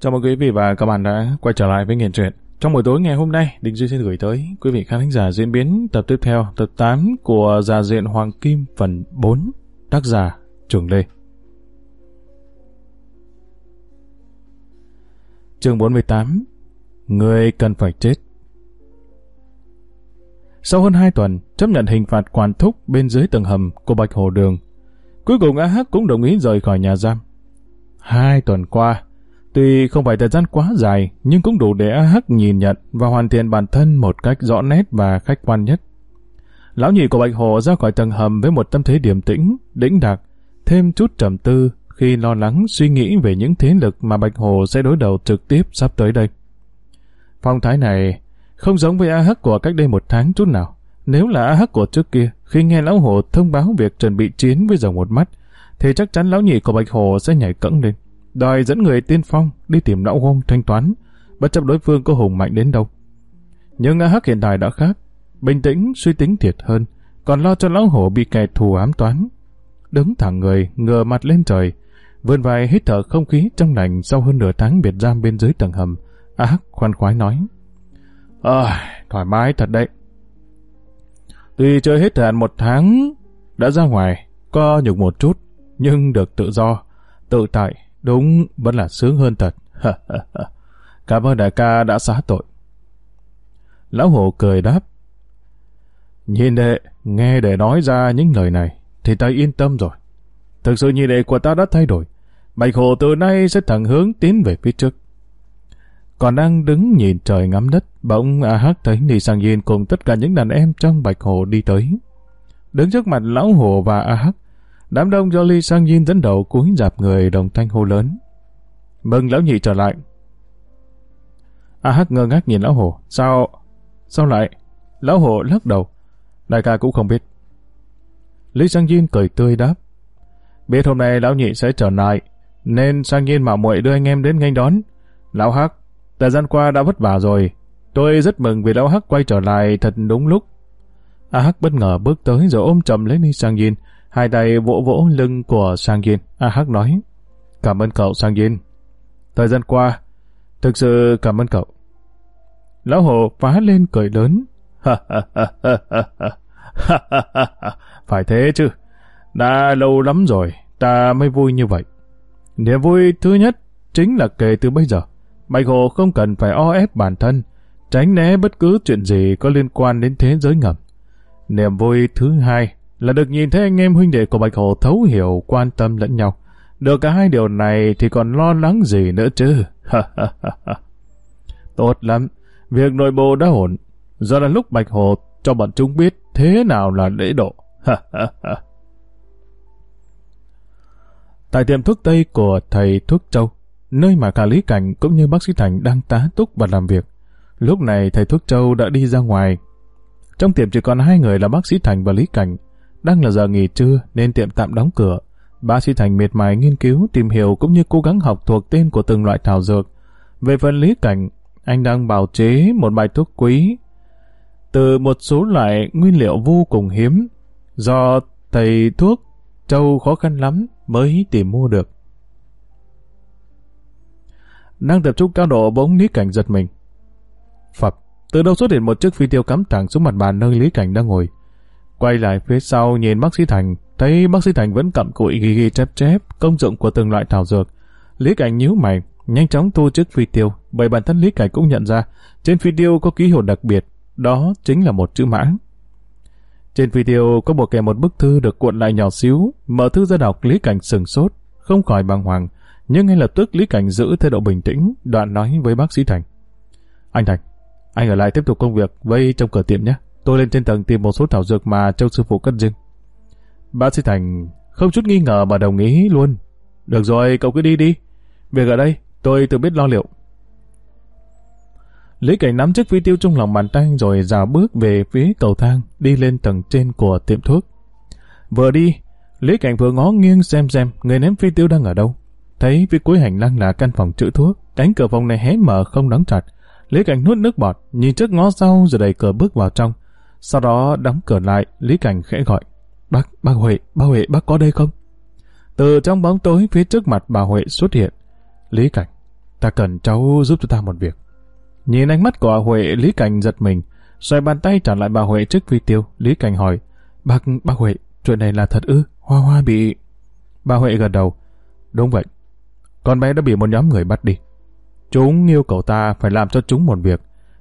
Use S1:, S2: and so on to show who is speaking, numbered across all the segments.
S1: Chào mừng quý vị và các bạn đã quay trở lại với Nghiền Truyện. Trong buổi tối ngày hôm nay, Đình Duy xin gửi tới quý vị khán giả diễn biến tập tiếp theo, tập 8 của Già Diện Hoàng Kim phần 4, tác giả Trường Lê. Chương 48 Người cần phải chết Sau hơn 2 tuần, chấp nhận hình phạt quản thúc bên dưới tầng hầm của Bạch Hồ Đường, cuối cùng A Hắc cũng đồng ý rời khỏi nhà giam. Hai tuần qua, Tuy không phải thời gian quá dài, nhưng cũng đủ để AH nhìn nhận và hoàn thiện bản thân một cách rõ nét và khách quan nhất. Lão nhị của Bạch Hồ ra khỏi tầng hầm với một tâm thế điềm tĩnh, đĩnh đạc, thêm chút trầm tư khi lo lắng suy nghĩ về những thế lực mà Bạch Hồ sẽ đối đầu trực tiếp sắp tới đây. Phong thái này không giống với AH của cách đây một tháng chút nào. Nếu là AH của trước kia, khi nghe Lão Hồ thông báo việc chuẩn bị chiến với dòng một mắt, thì chắc chắn Lão nhị của Bạch Hồ sẽ nhảy cẫng lên đòi dẫn người tiên phong đi tìm lão hôn thanh toán, bất chấp đối phương có hùng mạnh đến đâu. Nhưng A Hắc hiện tại đã khác, bình tĩnh, suy tính thiệt hơn, còn lo cho lão hổ bị kẻ thù ám toán. Đứng thẳng người, ngửa mặt lên trời, vươn vai hít thở không khí trong lành sau hơn nửa tháng biệt giam bên dưới tầng hầm. A Hắc khoan khoái nói. Ờ, thoải mái thật đấy. Tuy chơi hết thời hạn một tháng, đã ra ngoài, có nhục một chút, nhưng được tự do, tự tại, Đúng, vẫn là sướng hơn thật. Cảm ơn đại ca đã xá tội. Lão hổ cười đáp. Nhìn đệ, nghe đệ nói ra những lời này, thì ta yên tâm rồi. Thực sự nhìn đệ của ta đã thay đổi. Bạch hồ từ nay sẽ thẳng hướng tiến về phía trước. Còn đang đứng nhìn trời ngắm đất, bỗng A Hắc thấy Ni Sang Yin cùng tất cả những đàn em trong Bạch Hồ đi tới. Đứng trước mặt Lão Hồ và A Hắc, Đám đông do Lee Sang nhìn dẫn đầu cúi dạp người đồng thanh hô lớn. Mừng lão nhị trở lại. A Hắc ngơ ngác nhìn lão hổ. Sao? Sao lại? Lão hổ lắc đầu. Đại ca cũng không biết. Lý Sang Yin cười tươi đáp. Biết hôm nay lão nhị sẽ trở lại, nên Sang Yin mạo muội đưa anh em đến nghênh đón. Lão Hắc, thời gian qua đã vất vả rồi. Tôi rất mừng vì lão Hắc quay trở lại thật đúng lúc. A Hắc bất ngờ bước tới rồi ôm chầm lấy Lý Sang Yin, Hai tay vỗ vỗ lưng của Sang Yin. A Hắc nói, cảm ơn cậu Sang Yin. Thời gian qua, thực sự cảm ơn cậu. Lão Hồ phá lên cười lớn. Phải thế chứ. Đã lâu lắm rồi, ta mới vui như vậy. Niềm vui thứ nhất chính là kể từ bây giờ, Bạch Hồ không cần phải o ép bản thân, tránh né bất cứ chuyện gì có liên quan đến thế giới ngầm. Niềm vui thứ hai là được nhìn thấy anh em huynh đệ của Bạch Hồ thấu hiểu, quan tâm lẫn nhau. Được cả hai điều này thì còn lo lắng gì nữa chứ. Tốt lắm, việc nội bộ đã ổn. Giờ là lúc Bạch Hồ cho bọn chúng biết thế nào là lễ độ. Tại tiệm thuốc Tây của thầy thuốc Châu, nơi mà cả Lý Cảnh cũng như bác sĩ Thành đang tá túc và làm việc. Lúc này thầy thuốc Châu đã đi ra ngoài. Trong tiệm chỉ còn hai người là bác sĩ Thành và Lý Cảnh. Đang là giờ nghỉ trưa nên tiệm tạm đóng cửa. Bác sĩ Thành miệt mài nghiên cứu, tìm hiểu cũng như cố gắng học thuộc tên của từng loại thảo dược. Về phần lý cảnh, anh đang bào chế một bài thuốc quý từ một số loại nguyên liệu vô cùng hiếm do thầy thuốc châu khó khăn lắm mới tìm mua được. Đang tập trung cao độ bỗng Lý Cảnh giật mình. Phật, từ đâu xuất hiện một chiếc phi tiêu cắm thẳng xuống mặt bàn nơi Lý Cảnh đang ngồi. Quay lại phía sau nhìn bác sĩ Thành, thấy bác sĩ Thành vẫn cặm cụi ghi ghi chép chép công dụng của từng loại thảo dược. Lý Cảnh nhíu mày, nhanh chóng thu chiếc phi tiêu, bởi bản thân Lý Cảnh cũng nhận ra, trên phi tiêu có ký hiệu đặc biệt, đó chính là một chữ mã. Trên phi tiêu có bộ kèm một bức thư được cuộn lại nhỏ xíu, mở thư ra đọc Lý Cảnh sừng sốt, không khỏi bàng hoàng, nhưng ngay lập tức Lý Cảnh giữ thái độ bình tĩnh, đoạn nói với bác sĩ Thành. Anh Thành, anh ở lại tiếp tục công việc vây trong cửa tiệm nhé. Tôi lên trên tầng tìm một số thảo dược mà Châu Sư Phụ cất riêng. Bác sĩ Thành không chút nghi ngờ mà đồng ý luôn. Được rồi, cậu cứ đi đi. Việc ở đây, tôi tự biết lo liệu. Lý Cảnh nắm chiếc phi tiêu trong lòng bàn tay rồi dào bước về phía cầu thang, đi lên tầng trên của tiệm thuốc. Vừa đi, Lý Cảnh vừa ngó nghiêng xem xem người ném phi tiêu đang ở đâu. Thấy phía cuối hành lang là căn phòng trữ thuốc, cánh cửa phòng này hé mở không đóng chặt. Lý Cảnh nuốt nước bọt, nhìn trước ngó sau rồi đẩy cửa bước vào trong. Sau đó đóng cửa lại, Lý Cảnh khẽ gọi. Bác, bác Huệ, bác Huệ, bác có đây không? Từ trong bóng tối phía trước mặt bà Huệ xuất hiện. Lý Cảnh, ta cần cháu giúp cho ta một việc. Nhìn ánh mắt của Huệ, Lý Cảnh giật mình, xoay bàn tay trả lại bà Huệ trước vi tiêu. Lý Cảnh hỏi, bác, bác Huệ, chuyện này là thật ư? Hoa Hoa bị... Bà Huệ gật đầu, đúng vậy. Con bé đã bị một nhóm người bắt đi. Chúng yêu cầu ta phải làm cho chúng một việc.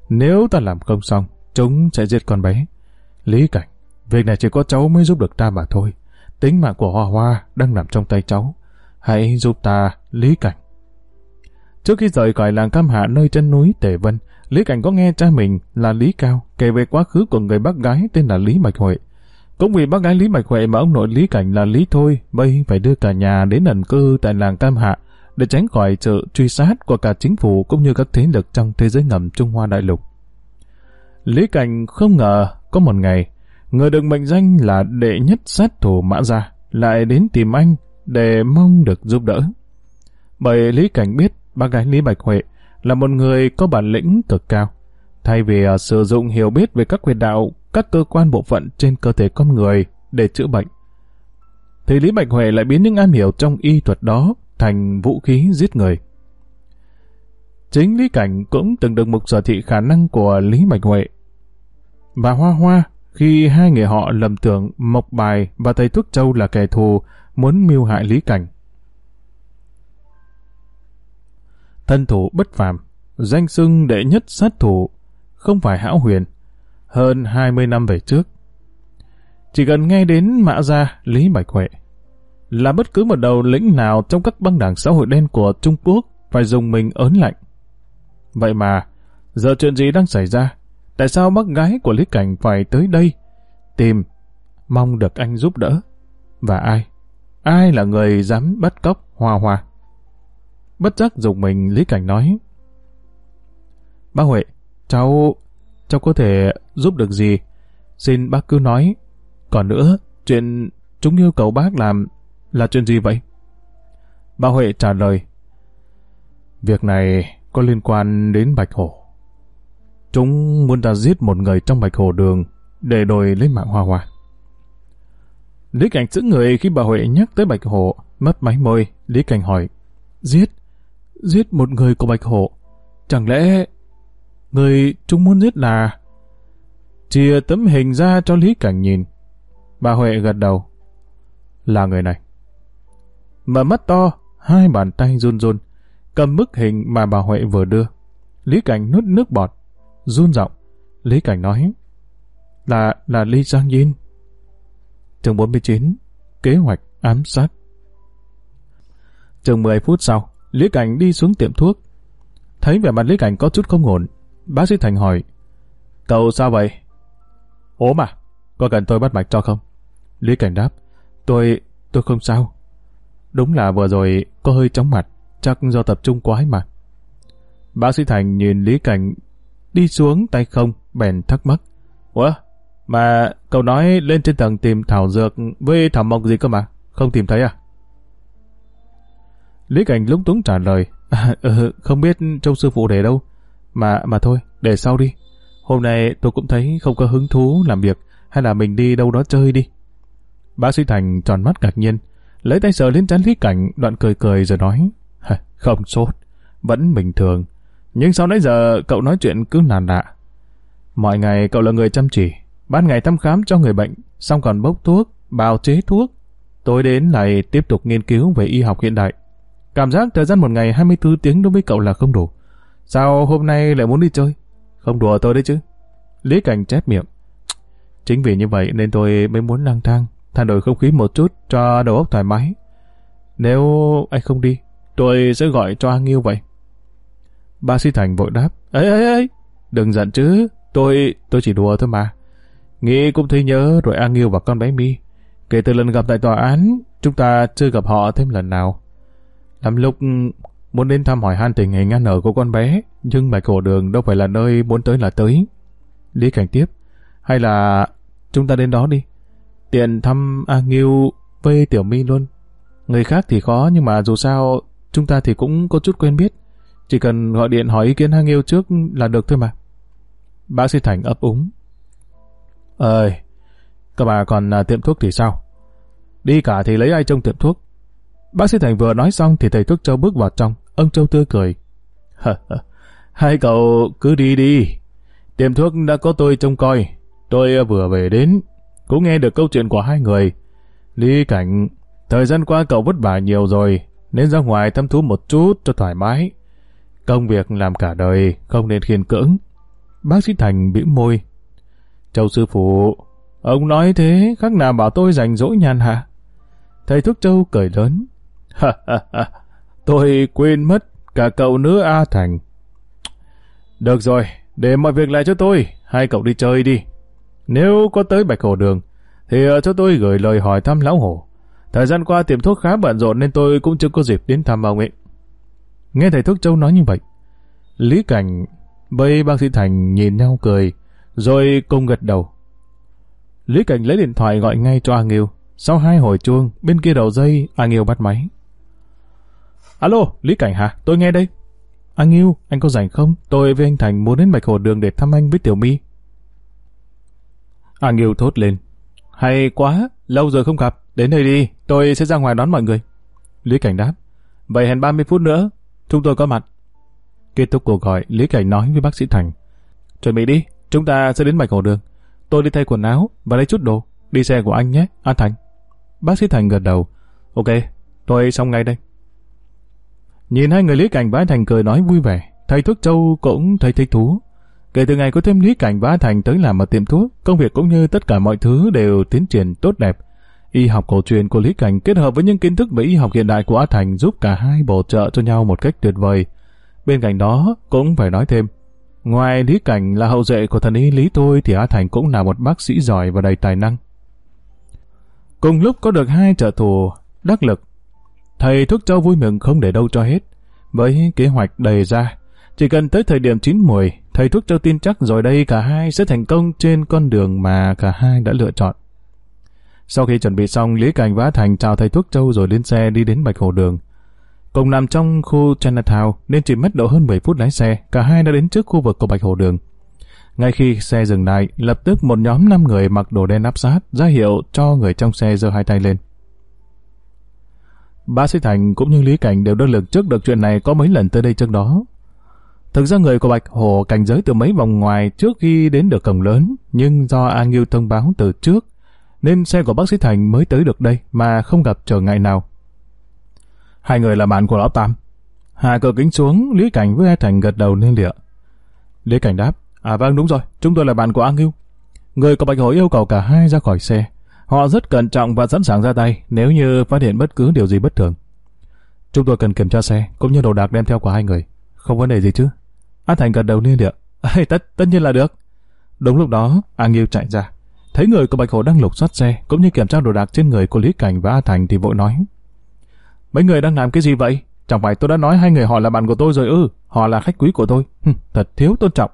S1: Nếu ta làm không xong, chúng sẽ giết con bé. Lý Cảnh, việc này chỉ có cháu mới giúp được ta mà thôi. Tính mạng của Hoa Hoa đang nằm trong tay cháu. Hãy giúp ta, Lý Cảnh. Trước khi rời khỏi làng Cam Hạ nơi chân núi Tề Vân, Lý Cảnh có nghe cha mình là Lý Cao kể về quá khứ của người bác gái tên là Lý mạch Huệ. Cũng vì bác gái Lý mạch Huệ mà ông nội Lý Cảnh là Lý Thôi, bây phải đưa cả nhà đến ẩn cư tại làng Cam Hạ để tránh khỏi sự truy sát của cả chính phủ cũng như các thế lực trong thế giới ngầm Trung Hoa Đại Lục. Lý Cảnh không ngờ có một ngày, người được mệnh danh là đệ nhất sát thủ Mã Gia lại đến tìm anh để mong được giúp đỡ. Bởi Lý Cảnh biết bác gái Lý Bạch Huệ là một người có bản lĩnh cực cao. Thay vì à, sử dụng hiểu biết về các quyền đạo, các cơ quan bộ phận trên cơ thể con người để chữa bệnh, thì Lý Bạch Huệ lại biến những am hiểu trong y thuật đó thành vũ khí giết người. Chính Lý Cảnh cũng từng được mục sở thị khả năng của Lý Bạch Huệ. Và Hoa Hoa, khi hai người họ lầm tưởng Mộc Bài và thầy Thuốc Châu là kẻ thù, muốn mưu hại Lý Cảnh. Thân thủ bất phàm, danh xưng đệ nhất sát thủ, không phải hão huyền, hơn 20 năm về trước. Chỉ cần nghe đến mã gia Lý Bạch Huệ, là bất cứ một đầu lĩnh nào trong các băng đảng xã hội đen của Trung Quốc phải dùng mình ớn lạnh. Vậy mà, giờ chuyện gì đang xảy ra? Tại sao bác gái của Lý Cảnh phải tới đây? Tìm, mong được anh giúp đỡ. Và ai? Ai là người dám bắt cóc Hoa Hoa? Bất giác dùng mình Lý Cảnh nói. Bác Huệ, cháu... cháu có thể giúp được gì? Xin bác cứ nói. Còn nữa, chuyện chúng yêu cầu bác làm là chuyện gì vậy? Bà Huệ trả lời. Việc này có liên quan đến Bạch Hổ. Chúng muốn ta giết một người trong Bạch Hổ đường để đổi lấy mạng Hoa Hoa. Lý Cảnh giữ người khi bà Huệ nhắc tới Bạch Hổ, mất máy môi, Lý Cảnh hỏi. Giết? Giết một người của Bạch Hổ? Chẳng lẽ người chúng muốn giết là... Chia tấm hình ra cho Lý Cảnh nhìn. Bà Huệ gật đầu. Là người này mở mắt to, hai bàn tay run run, cầm bức hình mà bà Huệ vừa đưa. Lý Cảnh nuốt nước bọt, run giọng. Lý Cảnh nói, là, là Lý Giang Yin. Chương 49, kế hoạch ám sát. Chừng 10 phút sau, Lý Cảnh đi xuống tiệm thuốc. Thấy vẻ mặt Lý Cảnh có chút không ổn, bác sĩ Thành hỏi, Cậu sao vậy? Ốm à? Có cần tôi bắt mạch cho không? Lý Cảnh đáp, tôi, tôi không sao. Đúng là vừa rồi có hơi chóng mặt, chắc do tập trung quá mà. Bác sĩ Thành nhìn Lý Cảnh đi xuống tay không, bèn thắc mắc. Ủa, mà cậu nói lên trên tầng tìm thảo dược với thảo mộc gì cơ mà, không tìm thấy à? Lý Cảnh lúng túng trả lời, à, ừ, không biết trông sư phụ để đâu, mà mà thôi, để sau đi. Hôm nay tôi cũng thấy không có hứng thú làm việc, hay là mình đi đâu đó chơi đi. Bác sĩ Thành tròn mắt ngạc nhiên, lấy tay sờ lên trán Lý Cảnh, đoạn cười cười rồi nói, không sốt, vẫn bình thường. Nhưng sau nãy giờ cậu nói chuyện cứ nàn lạ. Mọi ngày cậu là người chăm chỉ, ban ngày thăm khám cho người bệnh, xong còn bốc thuốc, bào chế thuốc. Tối đến lại tiếp tục nghiên cứu về y học hiện đại. Cảm giác thời gian một ngày 24 tiếng đối với cậu là không đủ. Sao hôm nay lại muốn đi chơi? Không đùa tôi đấy chứ. Lý Cảnh chép miệng. Chính vì như vậy nên tôi mới muốn lang thang, thay đổi không khí một chút cho đầu óc thoải mái. Nếu anh không đi, tôi sẽ gọi cho A Nghiêu vậy. Ba sĩ Thành vội đáp, ấy ấy ấy, đừng giận chứ, tôi, tôi chỉ đùa thôi mà. Nghĩ cũng thấy nhớ rồi A Nghiêu và con bé Mi. Kể từ lần gặp tại tòa án, chúng ta chưa gặp họ thêm lần nào. Làm lúc muốn đến thăm hỏi han tình hình ăn ở của con bé, nhưng bạch cổ đường đâu phải là nơi muốn tới là tới. Lý Cảnh tiếp, hay là chúng ta đến đó đi. Tiện thăm A Nghiêu với Tiểu mi luôn. Người khác thì khó nhưng mà dù sao chúng ta thì cũng có chút quen biết. Chỉ cần gọi điện hỏi ý kiến A yêu trước là được thôi mà. Bác sĩ Thành ấp úng. Ơi, các bà còn à, tiệm thuốc thì sao? Đi cả thì lấy ai trong tiệm thuốc? Bác sĩ Thành vừa nói xong thì thầy thuốc Châu bước vào trong. Ông Châu tươi cười. Hai cậu cứ đi đi. Tiệm thuốc đã có tôi trông coi. Tôi à, vừa về đến, cũng nghe được câu chuyện của hai người. Lý Cảnh, thời gian qua cậu vất vả nhiều rồi, nên ra ngoài thăm thú một chút cho thoải mái. Công việc làm cả đời, không nên khiên cưỡng. Bác sĩ Thành bĩu môi. Châu sư phụ, ông nói thế, khác nào bảo tôi rảnh rỗi nhàn hạ. Thầy thuốc Châu cười lớn. Ha ha ha, tôi quên mất cả cậu nữa A Thành. Được rồi, để mọi việc lại cho tôi, hai cậu đi chơi đi. Nếu có tới Bạch Hồ Đường, thì ờ, cho tôi gửi lời hỏi thăm lão hổ. Thời gian qua tiệm thuốc khá bận rộn nên tôi cũng chưa có dịp đến thăm ông ấy. Nghe thầy thuốc Châu nói như vậy, Lý Cảnh Bây, bác sĩ Thành nhìn nhau cười, rồi cùng gật đầu. Lý Cảnh lấy điện thoại gọi ngay cho A Nghiêu. Sau hai hồi chuông, bên kia đầu dây, A Nghiêu bắt máy. Alo, Lý Cảnh hả? Tôi nghe đây. A Nghiêu, anh có rảnh không? Tôi với anh Thành muốn đến Bạch Hồ Đường để thăm anh với Tiểu My. A Nghiêu thốt lên. Hay quá, lâu rồi không gặp. Đến đây đi, tôi sẽ ra ngoài đón mọi người. Lý Cảnh đáp. Vậy hẹn 30 phút nữa, chúng tôi có mặt. Kết thúc cuộc gọi, Lý Cảnh nói với bác sĩ Thành. Chuẩn bị đi, chúng ta sẽ đến Bạch Hồ Đường. Tôi đi thay quần áo và lấy chút đồ. Đi xe của anh nhé, An Thành. Bác sĩ Thành gật đầu. Ok, tôi xong ngay đây. Nhìn hai người Lý Cảnh và An Thành cười nói vui vẻ, thầy thuốc Châu cũng thấy thích thú. Kể từ ngày có thêm Lý Cảnh và An Thành tới làm ở tiệm thuốc, công việc cũng như tất cả mọi thứ đều tiến triển tốt đẹp. Y học cổ truyền của Lý Cảnh kết hợp với những kiến thức về y học hiện đại của A Thành giúp cả hai bổ trợ cho nhau một cách tuyệt vời. Bên cạnh đó, cũng phải nói thêm, ngoài Lý Cảnh là hậu duệ của thần y Lý thôi thì A Thành cũng là một bác sĩ giỏi và đầy tài năng. Cùng lúc có được hai trợ thủ đắc lực, thầy thuốc châu vui mừng không để đâu cho hết. Với kế hoạch đầy ra, chỉ cần tới thời điểm chín mùi, thầy thuốc châu tin chắc rồi đây cả hai sẽ thành công trên con đường mà cả hai đã lựa chọn. Sau khi chuẩn bị xong, Lý Cảnh và Thành chào thầy thuốc châu rồi lên xe đi đến Bạch Hồ Đường. Cùng nằm trong khu Chinatown nên chỉ mất độ hơn 10 phút lái xe, cả hai đã đến trước khu vực của Bạch Hồ Đường. Ngay khi xe dừng lại, lập tức một nhóm 5 người mặc đồ đen áp sát, ra hiệu cho người trong xe giơ hai tay lên. Bác sĩ Thành cũng như Lý Cảnh đều đơn lực trước được chuyện này có mấy lần tới đây trước đó. Thực ra người của Bạch Hồ cảnh giới từ mấy vòng ngoài trước khi đến được cổng lớn, nhưng do A Nghiêu thông báo từ trước, nên xe của bác sĩ Thành mới tới được đây mà không gặp trở ngại nào. Hai người là bạn của Lão Tam. Hạ cửa kính xuống, Lý Cảnh với A Thành gật đầu lên lịa. Lý Cảnh đáp, à vâng đúng rồi, chúng tôi là bạn của A Ngưu. Người của Bạch Hổ yêu cầu cả hai ra khỏi xe. Họ rất cẩn trọng và sẵn sàng ra tay nếu như phát hiện bất cứ điều gì bất thường. Chúng tôi cần kiểm tra xe, cũng như đồ đạc đem theo của hai người. Không vấn đề gì chứ? A Thành gật đầu liên địa. Ê, tất, tất nhiên là được. Đúng lúc đó, A Nghiêu chạy ra. Thấy người của Bạch Hổ đang lục soát xe, cũng như kiểm tra đồ đạc trên người của Lý Cảnh và A Thành thì vội nói. Mấy người đang làm cái gì vậy? Chẳng phải tôi đã nói hai người họ là bạn của tôi rồi ư? Họ là khách quý của tôi. Hừ, thật thiếu tôn trọng.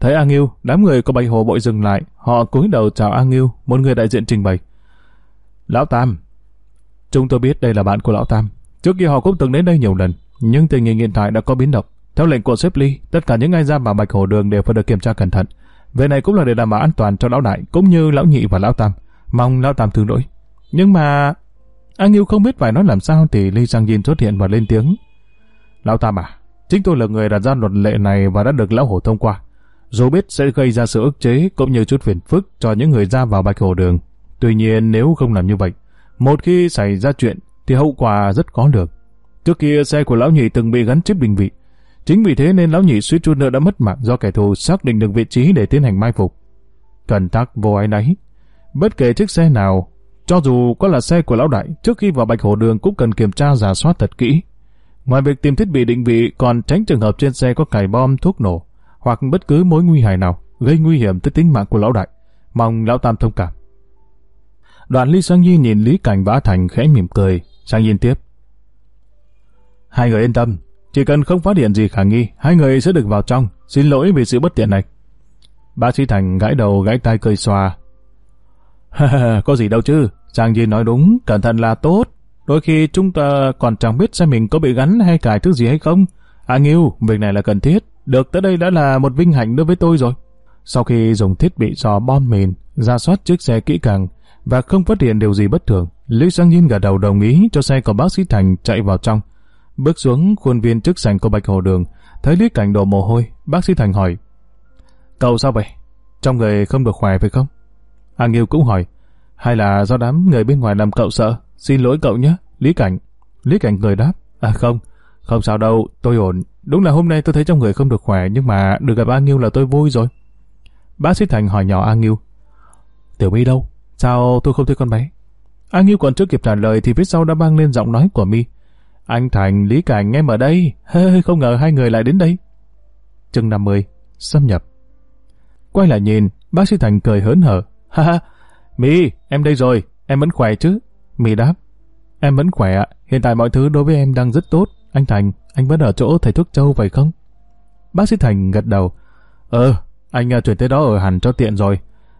S1: Thấy A Nghiêu, đám người của Bạch Hồ bội dừng lại. Họ cúi đầu chào A Nghiêu, một người đại diện trình bày. Lão Tam, chúng tôi biết đây là bạn của Lão Tam. Trước kia họ cũng từng đến đây nhiều lần, nhưng tình hình hiện tại đã có biến động. Theo lệnh của sếp Ly, tất cả những ai ra vào Bạch Hồ Đường đều phải được kiểm tra cẩn thận. Về này cũng là để đảm bảo an toàn cho Lão Đại, cũng như Lão Nhị và Lão Tam. Mong Lão Tam thương lỗi. Nhưng mà anh yêu không biết phải nói làm sao thì Lee Sang Jin xuất hiện và lên tiếng. Lão Tam à, chính tôi là người đặt ra luật lệ này và đã được Lão Hổ thông qua. Dù biết sẽ gây ra sự ức chế cũng như chút phiền phức cho những người ra vào Bạch Hồ Đường. Tuy nhiên nếu không làm như vậy, một khi xảy ra chuyện thì hậu quả rất có được. Trước kia xe của Lão Nhị từng bị gắn chip định vị. Chính vì thế nên Lão Nhị suýt chút nữa đã mất mạng do kẻ thù xác định được vị trí để tiến hành mai phục. Cần tắc vô ái nấy. Bất kể chiếc xe nào cho dù có là xe của lão đại, trước khi vào Bạch Hồ Đường cũng cần kiểm tra giả soát thật kỹ. Ngoài việc tìm thiết bị định vị, còn tránh trường hợp trên xe có cài bom, thuốc nổ, hoặc bất cứ mối nguy hại nào gây nguy hiểm tới tính mạng của lão đại. Mong lão tam thông cảm. Đoạn Lý Sang Nhi nhìn Lý Cảnh bá Thành khẽ mỉm cười, Sang nhìn tiếp. Hai người yên tâm, chỉ cần không phát hiện gì khả nghi, hai người sẽ được vào trong, xin lỗi vì sự bất tiện này. Bác sĩ Thành gãi đầu gãi tai cười xòa, có gì đâu chứ, Giang Di nói đúng, cẩn thận là tốt. Đôi khi chúng ta còn chẳng biết xem mình có bị gắn hay cài thứ gì hay không. À Nghiêu, việc này là cần thiết. Được tới đây đã là một vinh hạnh đối với tôi rồi. Sau khi dùng thiết bị dò bom mìn, ra soát chiếc xe kỹ càng và không phát hiện điều gì bất thường, Lý Sang Nhiên gật đầu đồng ý cho xe của bác sĩ Thành chạy vào trong. Bước xuống khuôn viên trước sảnh của Bạch Hồ Đường, thấy Lý Cảnh đổ mồ hôi, bác sĩ Thành hỏi. Cậu sao vậy? Trong người không được khỏe phải không? A Nghiêu cũng hỏi. Hay là do đám người bên ngoài làm cậu sợ? Xin lỗi cậu nhé, Lý Cảnh. Lý Cảnh cười đáp. À không, không sao đâu, tôi ổn. Đúng là hôm nay tôi thấy trong người không được khỏe, nhưng mà được gặp A Nghiêu là tôi vui rồi. Bác sĩ Thành hỏi nhỏ A Nghiêu. Tiểu My đâu? Sao tôi không thấy con bé? A Nghiêu còn chưa kịp trả lời thì phía sau đã vang lên giọng nói của mi anh Thành, Lý Cảnh em ở đây. Không ngờ hai người lại đến đây. Chừng 50, xâm nhập. Quay lại nhìn, bác sĩ Thành cười hớn hở. Ha ha, My, em đây rồi, em vẫn khỏe chứ? My đáp. Em vẫn khỏe ạ, hiện tại mọi thứ đối với em đang rất tốt. Anh Thành, anh vẫn ở chỗ thầy thuốc châu phải không? Bác sĩ Thành gật đầu. Ờ, anh à, chuyển tới đó ở hẳn cho tiện rồi.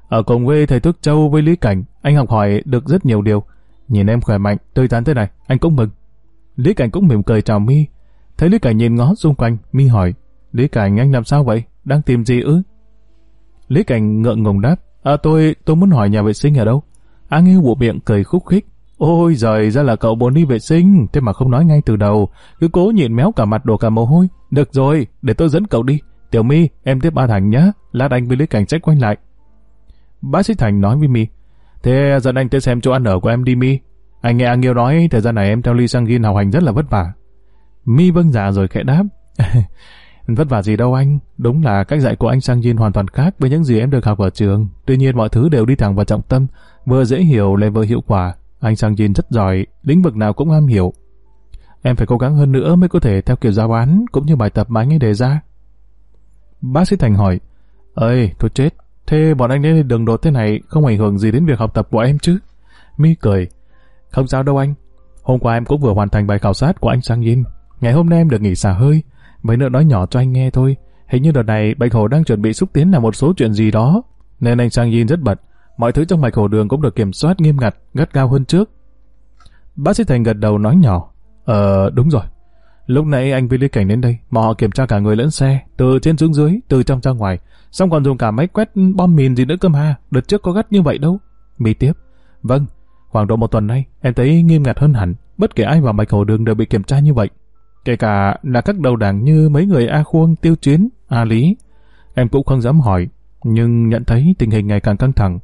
S1: Ở cùng với thầy thuốc châu với Lý Cảnh, anh học hỏi được rất nhiều điều. Nhìn em khỏe mạnh, tươi tắn thế này, anh cũng mừng. Lý Cảnh cũng mỉm cười chào Mi. Thấy Lý Cảnh nhìn ngó xung quanh, Mi hỏi, Lý Cảnh anh làm sao vậy? Đang tìm gì ư? Lý Cảnh ngượng ngùng đáp, à tôi, tôi muốn hỏi nhà vệ sinh ở đâu? Á Nghiêu bộ miệng cười khúc khích. Ôi giời, ra là cậu muốn đi vệ sinh, thế mà không nói ngay từ đầu, cứ cố nhịn méo cả mặt đổ cả mồ hôi. Được rồi, để tôi dẫn cậu đi. Tiểu Mi, em tiếp ba Thành nhá, lát anh với Lý Cảnh sẽ quay lại. Bác sĩ Thành nói với Mi: thế dẫn anh tới xem chỗ ăn ở của em đi Mi. Anh nghe An Nghiêu nói thời gian này em theo Lee Sang Gin học hành rất là vất vả. Mi vâng dạ rồi khẽ đáp. vất vả gì đâu anh, đúng là cách dạy của anh Sang Jin hoàn toàn khác với những gì em được học ở trường. Tuy nhiên mọi thứ đều đi thẳng vào trọng tâm, vừa dễ hiểu lại vừa hiệu quả. Anh Sang Jin rất giỏi, lĩnh vực nào cũng am hiểu. Em phải cố gắng hơn nữa mới có thể theo kiểu giáo án cũng như bài tập mà anh ấy đề ra. Bác sĩ Thành hỏi, ơi, thôi chết, thế bọn anh đến đường đột thế này không ảnh hưởng gì đến việc học tập của em chứ? Mi cười, không sao đâu anh. Hôm qua em cũng vừa hoàn thành bài khảo sát của anh Sang Yin. Ngày hôm nay em được nghỉ xả hơi. Mấy nữa nói nhỏ cho anh nghe thôi. Hình như đợt này Bạch Hồ đang chuẩn bị xúc tiến làm một số chuyện gì đó. Nên anh Sang Yin rất bật. Mọi thứ trong mạch Hồ đường cũng được kiểm soát nghiêm ngặt, gắt gao hơn trước. Bác sĩ Thành gật đầu nói nhỏ. Ờ, đúng rồi. Lúc nãy anh với Lý Cảnh đến đây, mà họ kiểm tra cả người lẫn xe, từ trên xuống dưới, từ trong ra ngoài. Xong còn dùng cả máy quét bom mìn gì nữa cơ mà, đợt trước có gắt như vậy đâu. Mì tiếp. Vâng, Khoảng độ một tuần nay, em thấy nghiêm ngặt hơn hẳn. Bất kể ai vào bạch hồ đường đều bị kiểm tra như vậy. Kể cả là các đầu đảng như mấy người A Khuông, Tiêu Chiến, A Lý. Em cũng không dám hỏi, nhưng nhận thấy tình hình ngày càng căng thẳng.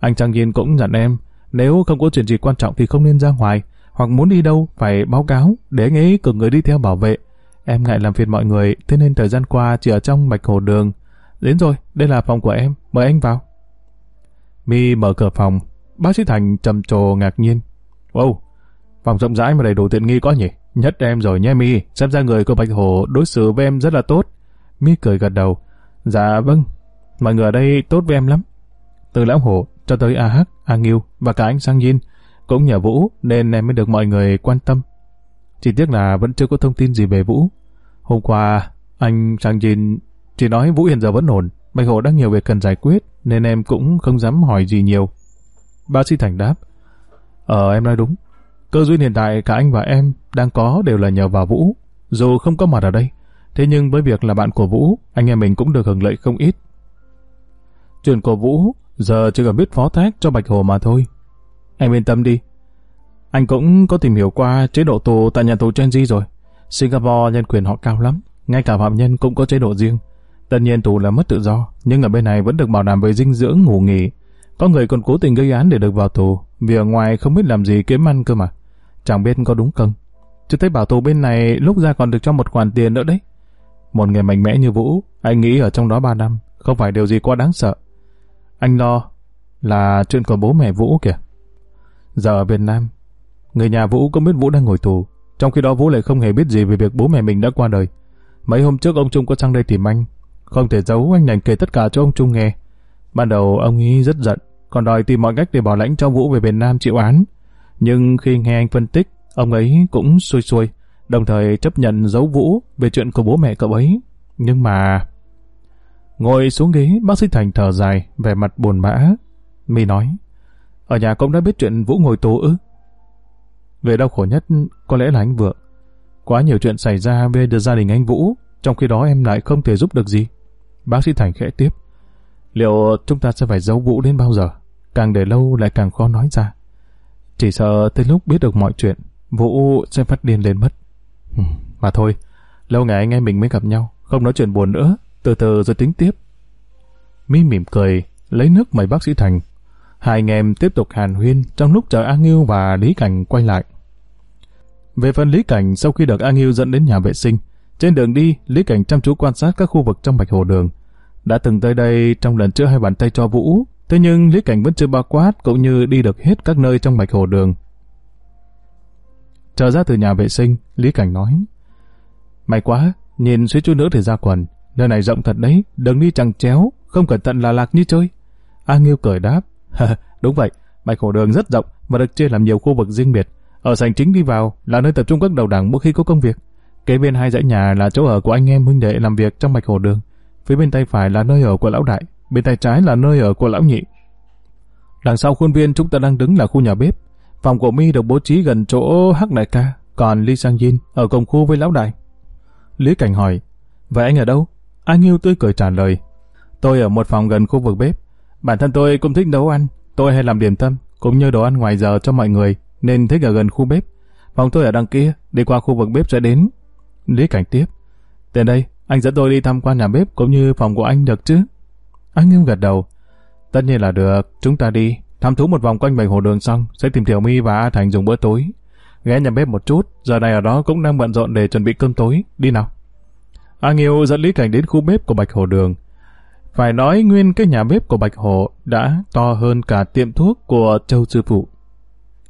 S1: Anh Trang Nhiên cũng dặn em, nếu không có chuyện gì quan trọng thì không nên ra ngoài, hoặc muốn đi đâu phải báo cáo để anh ấy cử người đi theo bảo vệ. Em ngại làm phiền mọi người, thế nên thời gian qua chỉ ở trong bạch hồ đường. Đến rồi, đây là phòng của em, mời anh vào. Mi mở cửa phòng, Bác sĩ Thành trầm trồ ngạc nhiên. Wow, phòng rộng rãi mà đầy đủ tiện nghi có nhỉ? Nhất em rồi nhé Mi, xem ra người của Bạch Hổ đối xử với em rất là tốt. Mi cười gật đầu. Dạ vâng, mọi người ở đây tốt với em lắm. Từ Lão Hổ cho tới A Hắc, A Nghiêu và cả anh Sang Yin, cũng nhờ Vũ nên em mới được mọi người quan tâm. Chỉ tiếc là vẫn chưa có thông tin gì về Vũ. Hôm qua, anh Sang Yin chỉ nói Vũ hiện giờ vẫn ổn, Bạch Hổ đang nhiều việc cần giải quyết nên em cũng không dám hỏi gì nhiều. Bác sĩ Thành đáp. Ờ em nói đúng. Cơ duyên hiện tại cả anh và em đang có đều là nhờ vào Vũ. Dù không có mặt ở đây. Thế nhưng với việc là bạn của Vũ, anh em mình cũng được hưởng lợi không ít. Chuyện của Vũ giờ chỉ cần biết phó thác cho Bạch Hồ mà thôi. Em yên tâm đi. Anh cũng có tìm hiểu qua chế độ tù tại nhà tù Chenji rồi. Singapore nhân quyền họ cao lắm. Ngay cả phạm nhân cũng có chế độ riêng. Tất nhiên tù là mất tự do, nhưng ở bên này vẫn được bảo đảm về dinh dưỡng, ngủ nghỉ, có người còn cố tình gây án để được vào tù, vì ở ngoài không biết làm gì kiếm ăn cơ mà. Chẳng biết có đúng không. Chứ thấy bảo tù bên này lúc ra còn được cho một khoản tiền nữa đấy. Một người mạnh mẽ như Vũ, anh nghĩ ở trong đó 3 năm, không phải điều gì quá đáng sợ. Anh lo là chuyện của bố mẹ Vũ kìa. Giờ ở Việt Nam, người nhà Vũ cũng biết Vũ đang ngồi tù, trong khi đó Vũ lại không hề biết gì về việc bố mẹ mình đã qua đời. Mấy hôm trước ông Trung có sang đây tìm anh, không thể giấu anh nhành kể tất cả cho ông Trung nghe. Ban đầu ông ấy rất giận, còn đòi tìm mọi cách để bỏ lãnh cho Vũ về Việt Nam chịu án. Nhưng khi nghe anh phân tích, ông ấy cũng xuôi xuôi, đồng thời chấp nhận giấu Vũ về chuyện của bố mẹ cậu ấy. Nhưng mà... Ngồi xuống ghế, bác sĩ Thành thở dài, vẻ mặt buồn bã. Mi nói, ở nhà cũng đã biết chuyện Vũ ngồi tù ư. Về đau khổ nhất có lẽ là anh Vượng. Quá nhiều chuyện xảy ra về gia đình anh Vũ, trong khi đó em lại không thể giúp được gì. Bác sĩ Thành khẽ tiếp. Liệu chúng ta sẽ phải giấu Vũ đến bao giờ? Càng để lâu lại càng khó nói ra. Chỉ sợ tới lúc biết được mọi chuyện, Vũ sẽ phát điên lên mất. Ừ, mà thôi, lâu ngày anh em mình mới gặp nhau, không nói chuyện buồn nữa, từ từ rồi tính tiếp. Mi mỉm cười, lấy nước mời bác sĩ Thành. Hai anh em tiếp tục hàn huyên trong lúc chờ A Nghiêu và Lý Cảnh quay lại. Về phần Lý Cảnh, sau khi được A Nghiêu dẫn đến nhà vệ sinh, trên đường đi, Lý Cảnh chăm chú quan sát các khu vực trong bạch hồ đường. Đã từng tới đây trong lần trước hai bàn tay cho Vũ, thế nhưng Lý Cảnh vẫn chưa bao quát cũng như đi được hết các nơi trong bạch hồ đường. Trở ra từ nhà vệ sinh, Lý Cảnh nói, May quá, nhìn suýt chút nữa thì ra quần. Nơi này rộng thật đấy, đừng đi chẳng chéo, không cẩn thận là lạc như chơi. A Nghiêu cười đáp, đúng vậy, bạch hồ đường rất rộng và được chia làm nhiều khu vực riêng biệt. Ở sảnh chính đi vào là nơi tập trung các đầu đảng mỗi khi có công việc. Kế bên hai dãy nhà là chỗ ở của anh em huynh đệ làm việc trong bạch hồ đường. Phía bên tay phải là nơi ở của lão đại, bên tay trái là nơi ở của lão nhị. Đằng sau khuôn viên chúng ta đang đứng là khu nhà bếp. Phòng của mi được bố trí gần chỗ hắc đại ca, còn Lee Sang Jin ở cùng khu với lão đại. Lý Cảnh hỏi, vậy anh ở đâu? Anh yêu tươi cười trả lời, tôi ở một phòng gần khu vực bếp. Bản thân tôi cũng thích nấu ăn, tôi hay làm điểm tâm, cũng như đồ ăn ngoài giờ cho mọi người, nên thích ở gần khu bếp. Phòng tôi ở đằng kia, đi qua khu vực bếp sẽ đến. Lý Cảnh tiếp, tên đây, anh dẫn tôi đi tham quan nhà bếp cũng như phòng của anh được chứ? Anh em gật đầu. Tất nhiên là được, chúng ta đi. Thăm thú một vòng quanh bành hồ đường xong, sẽ tìm Tiểu My và A Thành dùng bữa tối. Ghé nhà bếp một chút, giờ này ở đó cũng đang bận rộn để chuẩn bị cơm tối. Đi nào. A Nghiêu dẫn Lý Cảnh đến khu bếp của Bạch Hồ Đường. Phải nói nguyên cái nhà bếp của Bạch Hồ đã to hơn cả tiệm thuốc của Châu Sư Phụ.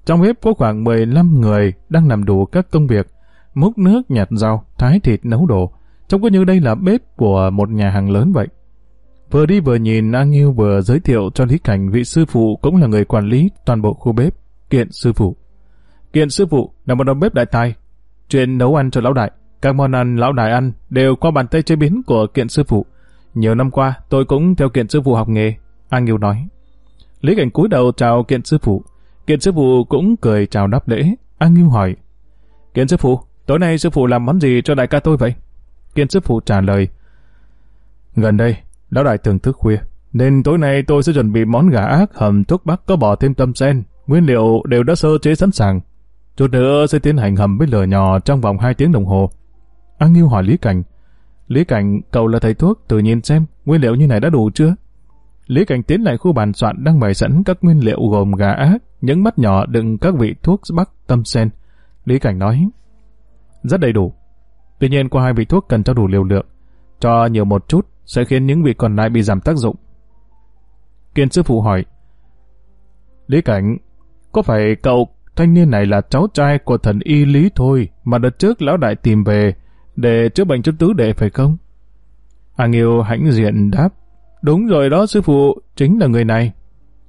S1: Trong bếp có khoảng 15 người đang làm đủ các công việc, múc nước, nhặt rau, thái thịt, nấu đồ. Trông có như đây là bếp của một nhà hàng lớn vậy. Vừa đi vừa nhìn A Nghiêu vừa giới thiệu cho Lý Cảnh vị sư phụ cũng là người quản lý toàn bộ khu bếp, kiện sư phụ. Kiện sư phụ là một đầu bếp đại tài, chuyên nấu ăn cho lão đại. Các món ăn lão đại ăn đều qua bàn tay chế biến của kiện sư phụ. Nhiều năm qua tôi cũng theo kiện sư phụ học nghề, A Nghiêu nói. Lý Cảnh cúi đầu chào kiện sư phụ. Kiện sư phụ cũng cười chào đáp lễ. A Nghiêu hỏi. Kiện sư phụ, tối nay sư phụ làm món gì cho đại ca tôi vậy? Kiên sư phụ trả lời. Gần đây, lão đại thường thức khuya, nên tối nay tôi sẽ chuẩn bị món gà ác hầm thuốc bắc có bỏ thêm tâm sen. Nguyên liệu đều đã sơ chế sẵn sàng. Chút nữa sẽ tiến hành hầm với lửa nhỏ trong vòng 2 tiếng đồng hồ. An Nghiêu hỏi Lý Cảnh. Lý Cảnh, cậu là thầy thuốc, tự nhìn xem, nguyên liệu như này đã đủ chưa? Lý Cảnh tiến lại khu bàn soạn đang bày sẵn các nguyên liệu gồm gà ác, những mắt nhỏ đựng các vị thuốc bắc tâm sen. Lý Cảnh nói, rất đầy đủ. Tuy nhiên qua hai vị thuốc cần cho đủ liều lượng. Cho nhiều một chút sẽ khiến những vị còn lại bị giảm tác dụng. Kiên sư phụ hỏi, Lý Cảnh, có phải cậu thanh niên này là cháu trai của thần y Lý thôi mà đợt trước lão đại tìm về để chữa bệnh cho tứ đệ phải không? A Nghiêu hãnh diện đáp, đúng rồi đó sư phụ, chính là người này.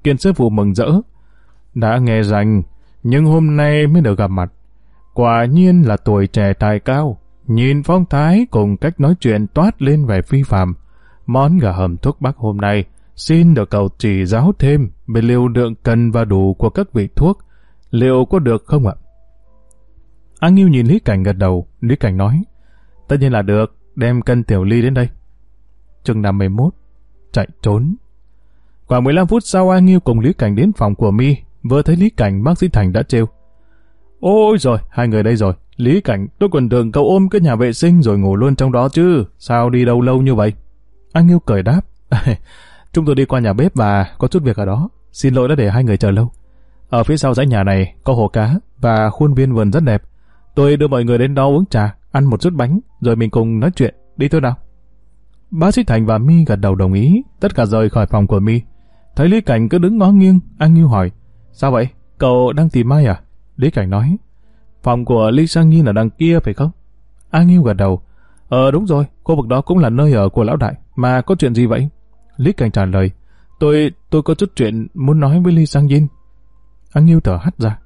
S1: Kiên sư phụ mừng rỡ, đã nghe rằng, nhưng hôm nay mới được gặp mặt. Quả nhiên là tuổi trẻ tài cao, nhìn phong thái cùng cách nói chuyện toát lên vẻ phi phàm. Món gà hầm thuốc bắc hôm nay, xin được cầu chỉ giáo thêm về liều lượng cần và đủ của các vị thuốc, liệu có được không ạ? Anh Nghiêu nhìn Lý Cảnh gật đầu, Lý Cảnh nói, tất nhiên là được, đem cân tiểu ly đến đây. Chừng 51, chạy trốn. Khoảng 15 phút sau An Nghiêu cùng Lý Cảnh đến phòng của Mi, vừa thấy Lý Cảnh bác sĩ Thành đã trêu. Ôi rồi, hai người đây rồi. Lý Cảnh, tôi còn tưởng cậu ôm cái nhà vệ sinh rồi ngủ luôn trong đó chứ. Sao đi đâu lâu như vậy? anh yêu cười đáp. Chúng tôi đi qua nhà bếp và có chút việc ở đó. Xin lỗi đã để hai người chờ lâu. Ở phía sau dãy nhà này có hồ cá và khuôn viên vườn rất đẹp. Tôi đưa mọi người đến đó uống trà, ăn một chút bánh, rồi mình cùng nói chuyện. Đi thôi nào. Bác sĩ Thành và Mi gật đầu đồng ý, tất cả rời khỏi phòng của Mi. Thấy Lý Cảnh cứ đứng ngó nghiêng, anh Nghiêu hỏi, sao vậy? Cậu đang tìm ai à? Lý Cảnh nói, phòng của Lý Sang Nhiên ở đằng kia phải không? An Nghiêu gật đầu, ờ đúng rồi, khu vực đó cũng là nơi ở của lão đại, mà có chuyện gì vậy? Lý Cảnh trả lời, tôi tôi có chút chuyện muốn nói với Lý Sang Nhiên. An Nghiêu thở hắt ra,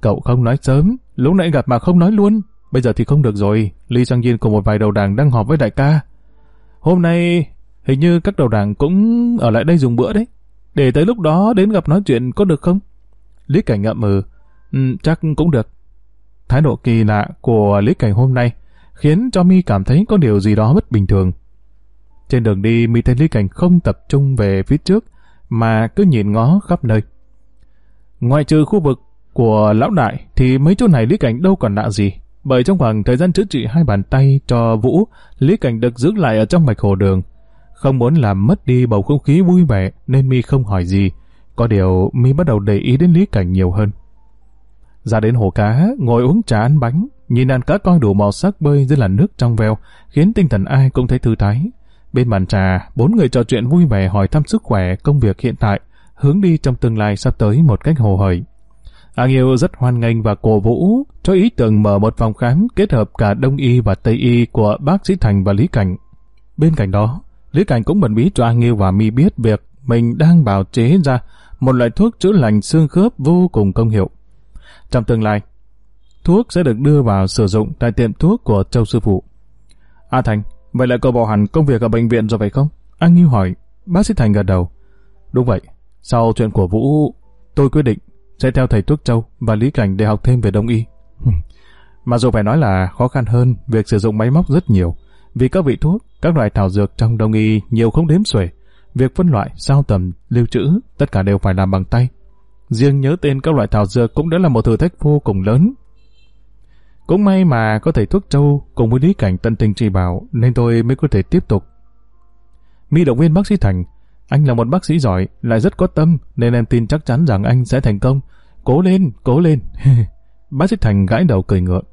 S1: cậu không nói sớm, lúc nãy gặp mà không nói luôn, bây giờ thì không được rồi, Lý Sang Nhiên cùng một vài đầu đảng đang họp với đại ca. Hôm nay hình như các đầu đảng cũng ở lại đây dùng bữa đấy. Để tới lúc đó đến gặp nói chuyện có được không? Lý Cảnh ngậm mừ. Ừ, chắc cũng được. Thái độ kỳ lạ của Lý Cảnh hôm nay khiến cho mi cảm thấy có điều gì đó bất bình thường. Trên đường đi mi thấy Lý Cảnh không tập trung về phía trước mà cứ nhìn ngó khắp nơi. ngoài trừ khu vực của lão đại thì mấy chỗ này Lý Cảnh đâu còn lạ gì. bởi trong khoảng thời gian chữa trị hai bàn tay cho Vũ, Lý Cảnh được giữ lại ở trong bạch hồ đường. Không muốn làm mất đi bầu không khí vui vẻ nên mi không hỏi gì. Có điều mi bắt đầu để ý đến Lý Cảnh nhiều hơn. Ra đến hồ cá, ngồi uống trà ăn bánh, nhìn đàn cá coi đủ màu sắc bơi dưới làn nước trong veo, khiến tinh thần ai cũng thấy thư thái. Bên bàn trà, bốn người trò chuyện vui vẻ hỏi thăm sức khỏe, công việc hiện tại, hướng đi trong tương lai sắp tới một cách hồ hởi. A Nghiêu rất hoan nghênh và cổ vũ cho ý tưởng mở một phòng khám kết hợp cả Đông y và Tây y của bác sĩ Thành và Lý Cảnh. Bên cạnh đó, Lý Cảnh cũng bận bí cho A Nghiêu và Mi biết việc mình đang bào chế ra một loại thuốc chữa lành xương khớp vô cùng công hiệu. Trong tương lai, thuốc sẽ được đưa vào sử dụng tại tiệm thuốc của Châu Sư Phụ. A Thành, vậy là cậu bỏ hẳn công việc ở bệnh viện rồi phải không? anh Nghiêu hỏi, bác sĩ Thành gật đầu. Đúng vậy, sau chuyện của Vũ, tôi quyết định sẽ theo thầy thuốc Châu và Lý Cảnh để học thêm về đông y. Mà dù phải nói là khó khăn hơn việc sử dụng máy móc rất nhiều, vì các vị thuốc, các loại thảo dược trong đông y nhiều không đếm xuể. Việc phân loại, sao tầm, lưu trữ, tất cả đều phải làm bằng tay. Riêng nhớ tên các loại thảo dược cũng đã là một thử thách vô cùng lớn. Cũng may mà có thầy thuốc Châu cùng với Lý Cảnh tận tình chỉ bảo nên tôi mới có thể tiếp tục. Mi động viên bác sĩ Thành, anh là một bác sĩ giỏi, lại rất có tâm, nên em tin chắc chắn rằng anh sẽ thành công. Cố lên, cố lên. bác sĩ Thành gãi đầu cười ngượng.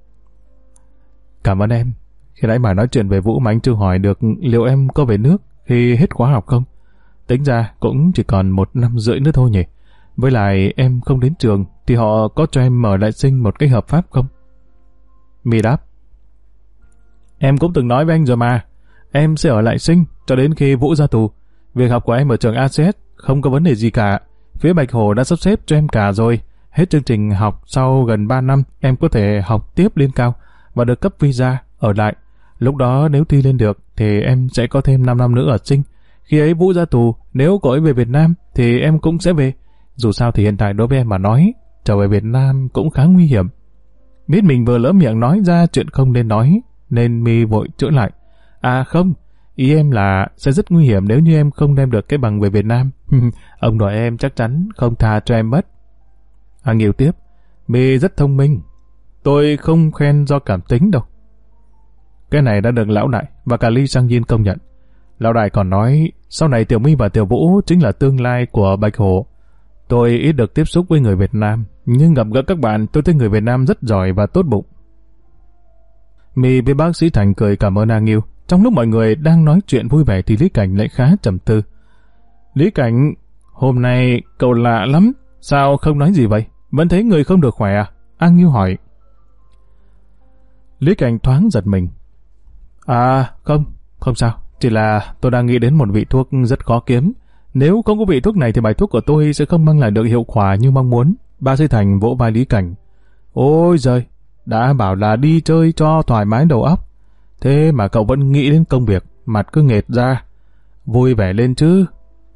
S1: Cảm ơn em. Khi nãy bà nói chuyện về Vũ mà anh chưa hỏi được liệu em có về nước khi hết khóa học không? Tính ra cũng chỉ còn một năm rưỡi nữa thôi nhỉ. Với lại em không đến trường thì họ có cho em mở lại sinh một cách hợp pháp không? Mi đáp. Em cũng từng nói với anh rồi mà. Em sẽ ở lại sinh cho đến khi Vũ ra tù. Việc học của em ở trường ACS không có vấn đề gì cả. Phía Bạch Hồ đã sắp xếp cho em cả rồi. Hết chương trình học sau gần 3 năm, em có thể học tiếp lên cao và được cấp visa ở lại. Lúc đó nếu thi lên được thì em sẽ có thêm 5 năm nữa ở sinh. Khi ấy Vũ ra tù, nếu cậu ấy về Việt Nam thì em cũng sẽ về. Dù sao thì hiện tại đối với em mà nói, trở về Việt Nam cũng khá nguy hiểm. Biết mình vừa lỡ miệng nói ra chuyện không nên nói, nên mi vội chữa lại. À không, Ý em là sẽ rất nguy hiểm nếu như em không đem được cái bằng về Việt Nam. Ông nội em chắc chắn không tha cho em mất. Hàng nhiều tiếp. mi rất thông minh. Tôi không khen do cảm tính đâu. Cái này đã được lão đại và cả Ly Sang Yin công nhận. Lão đại còn nói sau này Tiểu My và Tiểu Vũ chính là tương lai của Bạch Hồ. Tôi ít được tiếp xúc với người Việt Nam, nhưng gặp gỡ các bạn tôi thấy người Việt Nam rất giỏi và tốt bụng. Mì với bác sĩ Thành cười cảm ơn A Nghiêu. Trong lúc mọi người đang nói chuyện vui vẻ thì Lý Cảnh lại khá trầm tư. Lý Cảnh, hôm nay cậu lạ lắm, sao không nói gì vậy? Vẫn thấy người không được khỏe à? An Nghiêu hỏi. Lý Cảnh thoáng giật mình. À, không, không sao. Chỉ là tôi đang nghĩ đến một vị thuốc rất khó kiếm. Nếu không có vị thuốc này thì bài thuốc của tôi sẽ không mang lại được hiệu quả như mong muốn. Ba Sư Thành vỗ vai Lý Cảnh. Ôi giời, đã bảo là đi chơi cho thoải mái đầu óc. Thế mà cậu vẫn nghĩ đến công việc, mặt cứ nghệt ra. Vui vẻ lên chứ.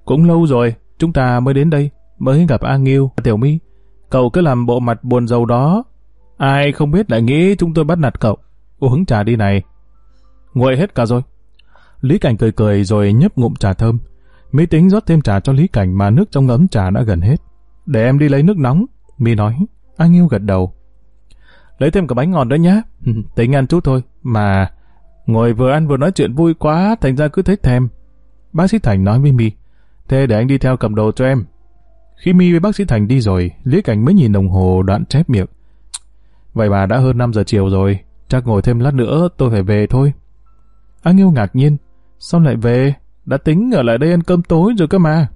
S1: Cũng lâu rồi, chúng ta mới đến đây, mới gặp A Nghiêu, Tiểu My. Cậu cứ làm bộ mặt buồn rầu đó. Ai không biết lại nghĩ chúng tôi bắt nạt cậu. Uống trà đi này. Nguội hết cả rồi. Lý Cảnh cười cười rồi nhấp ngụm trà thơm. Mỹ tính rót thêm trà cho Lý Cảnh mà nước trong ấm trà đã gần hết. Để em đi lấy nước nóng. Mỹ nói. Anh yêu gật đầu. Lấy thêm cả bánh ngọt nữa nhá. Tính ăn chút thôi. Mà Ngồi vừa ăn vừa nói chuyện vui quá, thành ra cứ thấy thèm. Bác sĩ Thành nói với Mi, thế để anh đi theo cầm đồ cho em. Khi Mi với bác sĩ Thành đi rồi, Lý Cảnh mới nhìn đồng hồ đoạn chép miệng. Vậy mà đã hơn 5 giờ chiều rồi, chắc ngồi thêm lát nữa tôi phải về thôi. Anh yêu ngạc nhiên, sao lại về? Đã tính ở lại đây ăn cơm tối rồi cơ mà.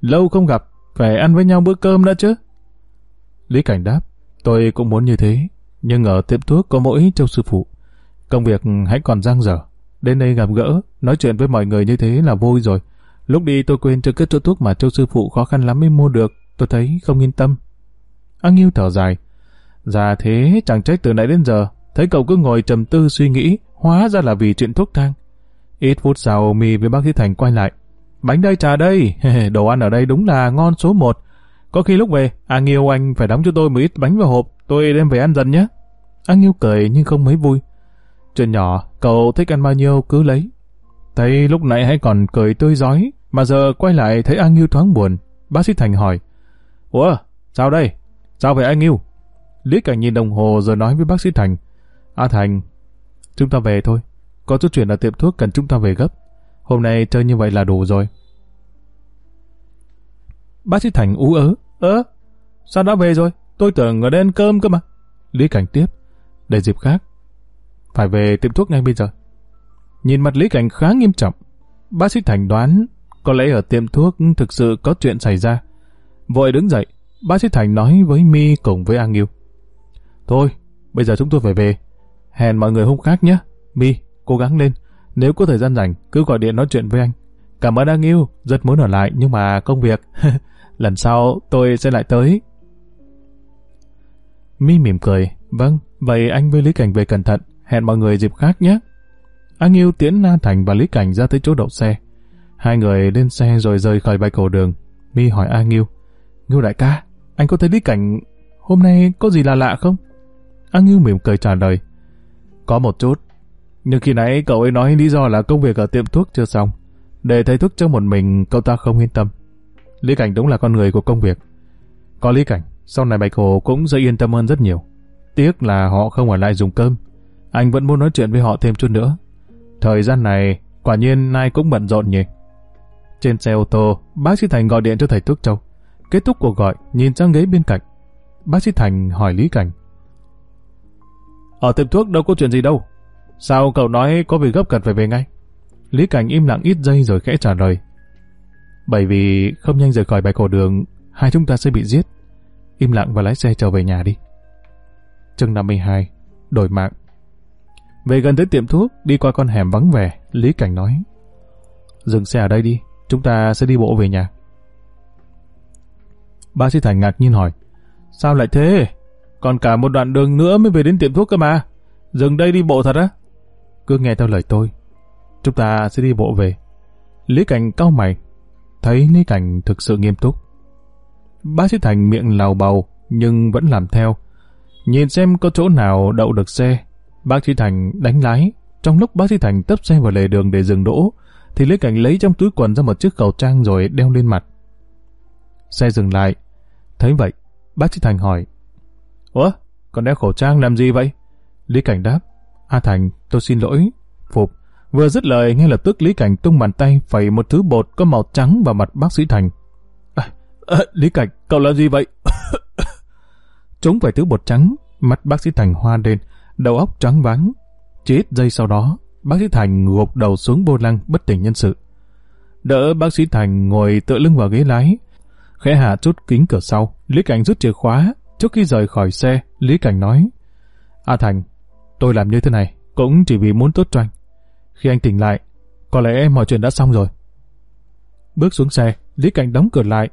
S1: Lâu không gặp, phải ăn với nhau bữa cơm đã chứ. Lý Cảnh đáp, tôi cũng muốn như thế, nhưng ở tiệm thuốc có mỗi châu sư phụ. Công việc hãy còn giang dở. Đến đây gặp gỡ, nói chuyện với mọi người như thế là vui rồi. Lúc đi tôi quên chưa kết chỗ thuốc mà châu sư phụ khó khăn lắm mới mua được. Tôi thấy không yên tâm. Anh yêu thở dài. già thế chẳng trách từ nãy đến giờ. Thấy cậu cứ ngồi trầm tư suy nghĩ. Hóa ra là vì chuyện thuốc thang. Ít phút sau mi với bác sĩ Thành quay lại. Bánh đây trà đây. Đồ ăn ở đây đúng là ngon số một. Có khi lúc về, Ang yêu anh phải đóng cho tôi một ít bánh vào hộp. Tôi đem về ăn dần nhé. Ang yêu cười nhưng không mấy vui. Chuyện nhỏ, cậu thích ăn bao nhiêu cứ lấy. Thấy lúc nãy hãy còn cười tươi giói, mà giờ quay lại thấy An Nghiêu thoáng buồn. Bác sĩ Thành hỏi, Ủa, sao đây? Sao vậy anh Nghiêu? Lý Cảnh nhìn đồng hồ rồi nói với bác sĩ Thành. A Thành, chúng ta về thôi. Có chút chuyện ở tiệm thuốc cần chúng ta về gấp. Hôm nay chơi như vậy là đủ rồi. Bác sĩ Thành ú ớ. Ơ, sao đã về rồi? Tôi tưởng ở đây ăn cơm cơ mà. Lý Cảnh tiếp. Để dịp khác. Phải về tiệm thuốc ngay bây giờ. Nhìn mặt Lý Cảnh khá nghiêm trọng. Bác sĩ Thành đoán có lẽ ở tiệm thuốc thực sự có chuyện xảy ra. Vội đứng dậy, bác sĩ Thành nói với Mi cùng với An Nghiêu. Thôi, bây giờ chúng tôi phải về. Hẹn mọi người hôm khác nhé. Mi, cố gắng lên. Nếu có thời gian rảnh, cứ gọi điện nói chuyện với anh. Cảm ơn anh yêu rất muốn ở lại nhưng mà công việc. Lần sau tôi sẽ lại tới. Mi mỉm cười. Vâng, vậy anh với Lý Cảnh về cẩn thận. Hẹn mọi người dịp khác nhé. anh yêu tiễn Na Thành và Lý Cảnh ra tới chỗ đậu xe. Hai người lên xe rồi rời khỏi bãi cổ đường. Mi hỏi A Nghiêu. Nghiêu đại ca, anh có thấy Lý Cảnh hôm nay có gì là lạ không? A Nghiêu mỉm cười trả lời. Có một chút. Nhưng khi nãy cậu ấy nói lý do là công việc ở tiệm thuốc chưa xong. Để thầy thuốc cho một mình cậu ta không yên tâm. Lý Cảnh đúng là con người của công việc. Có Lý Cảnh, sau này Bạch Hồ cũng sẽ yên tâm hơn rất nhiều. Tiếc là họ không ở lại dùng cơm. Anh vẫn muốn nói chuyện với họ thêm chút nữa. Thời gian này, quả nhiên ai cũng bận rộn nhỉ. Trên xe ô tô, bác sĩ Thành gọi điện cho thầy thuốc Châu. Kết thúc cuộc gọi, nhìn sang ghế bên cạnh. Bác sĩ Thành hỏi Lý Cảnh. Ở tiệm thuốc đâu có chuyện gì đâu. Sao cậu nói có việc gấp cần phải về ngay? Lý Cảnh im lặng ít giây rồi khẽ trả lời. Bởi vì không nhanh rời khỏi bãi cổ đường, hai chúng ta sẽ bị giết. Im lặng và lái xe trở về nhà đi. Chương 52 Đổi mạng Về gần tới tiệm thuốc, đi qua con hẻm vắng vẻ, Lý Cảnh nói. Dừng xe ở đây đi, chúng ta sẽ đi bộ về nhà. ba sĩ Thành ngạc nhiên hỏi. Sao lại thế? Còn cả một đoạn đường nữa mới về đến tiệm thuốc cơ mà. Dừng đây đi bộ thật á? Cứ nghe theo lời tôi. Chúng ta sẽ đi bộ về. Lý Cảnh cau mày. Thấy Lý Cảnh thực sự nghiêm túc. Bác sĩ Thành miệng lào bầu nhưng vẫn làm theo. Nhìn xem có chỗ nào đậu được xe. Bác sĩ Thành đánh lái. Trong lúc bác sĩ Thành tấp xe vào lề đường để dừng đỗ, thì Lý Cảnh lấy trong túi quần ra một chiếc khẩu trang rồi đeo lên mặt. Xe dừng lại. Thấy vậy, bác sĩ Thành hỏi. Ủa, còn đeo khẩu trang làm gì vậy? Lý Cảnh đáp. A Thành, tôi xin lỗi. Phục. Vừa dứt lời, ngay lập tức Lý Cảnh tung bàn tay phẩy một thứ bột có màu trắng vào mặt bác sĩ Thành. À, à, Lý Cảnh, cậu làm gì vậy? Trúng phải thứ bột trắng, mắt bác sĩ Thành hoa lên, đầu óc trắng váng. Chỉ ít giây sau đó, bác sĩ Thành gục đầu xuống vô lăng bất tỉnh nhân sự. Đỡ bác sĩ Thành ngồi tựa lưng vào ghế lái, khẽ hạ chút kính cửa sau, Lý Cảnh rút chìa khóa, trước khi rời khỏi xe, Lý Cảnh nói, A Thành, tôi làm như thế này, cũng chỉ vì muốn tốt cho anh. Khi anh tỉnh lại, có lẽ mọi chuyện đã xong rồi. Bước xuống xe, Lý Cảnh đóng cửa lại,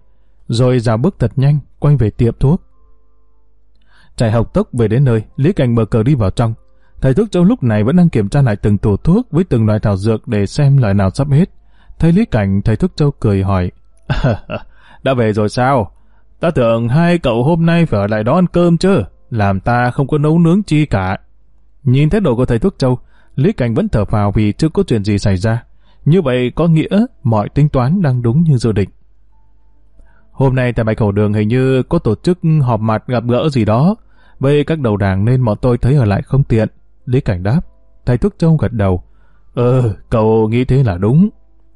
S1: rồi dạo bước thật nhanh, quay về tiệm thuốc. Chạy học tốc về đến nơi, Lý Cảnh mở cửa đi vào trong. Thầy thuốc châu lúc này vẫn đang kiểm tra lại từng tủ thuốc với từng loại thảo dược để xem loại nào sắp hết. Thấy Lý Cảnh, thầy thuốc châu cười hỏi. đã về rồi sao? Ta tưởng hai cậu hôm nay phải ở lại đó ăn cơm chứ, làm ta không có nấu nướng chi cả. Nhìn thái độ của thầy thuốc châu, Lý Cảnh vẫn thở phào vì chưa có chuyện gì xảy ra. Như vậy có nghĩa mọi tính toán đang đúng như dự định. Hôm nay tại Bạch Hổ Đường hình như có tổ chức họp mặt gặp gỡ gì đó. Với các đầu đảng nên bọn tôi thấy ở lại không tiện. Lý Cảnh đáp. Thầy thuốc châu gật đầu. Ờ, cậu nghĩ thế là đúng.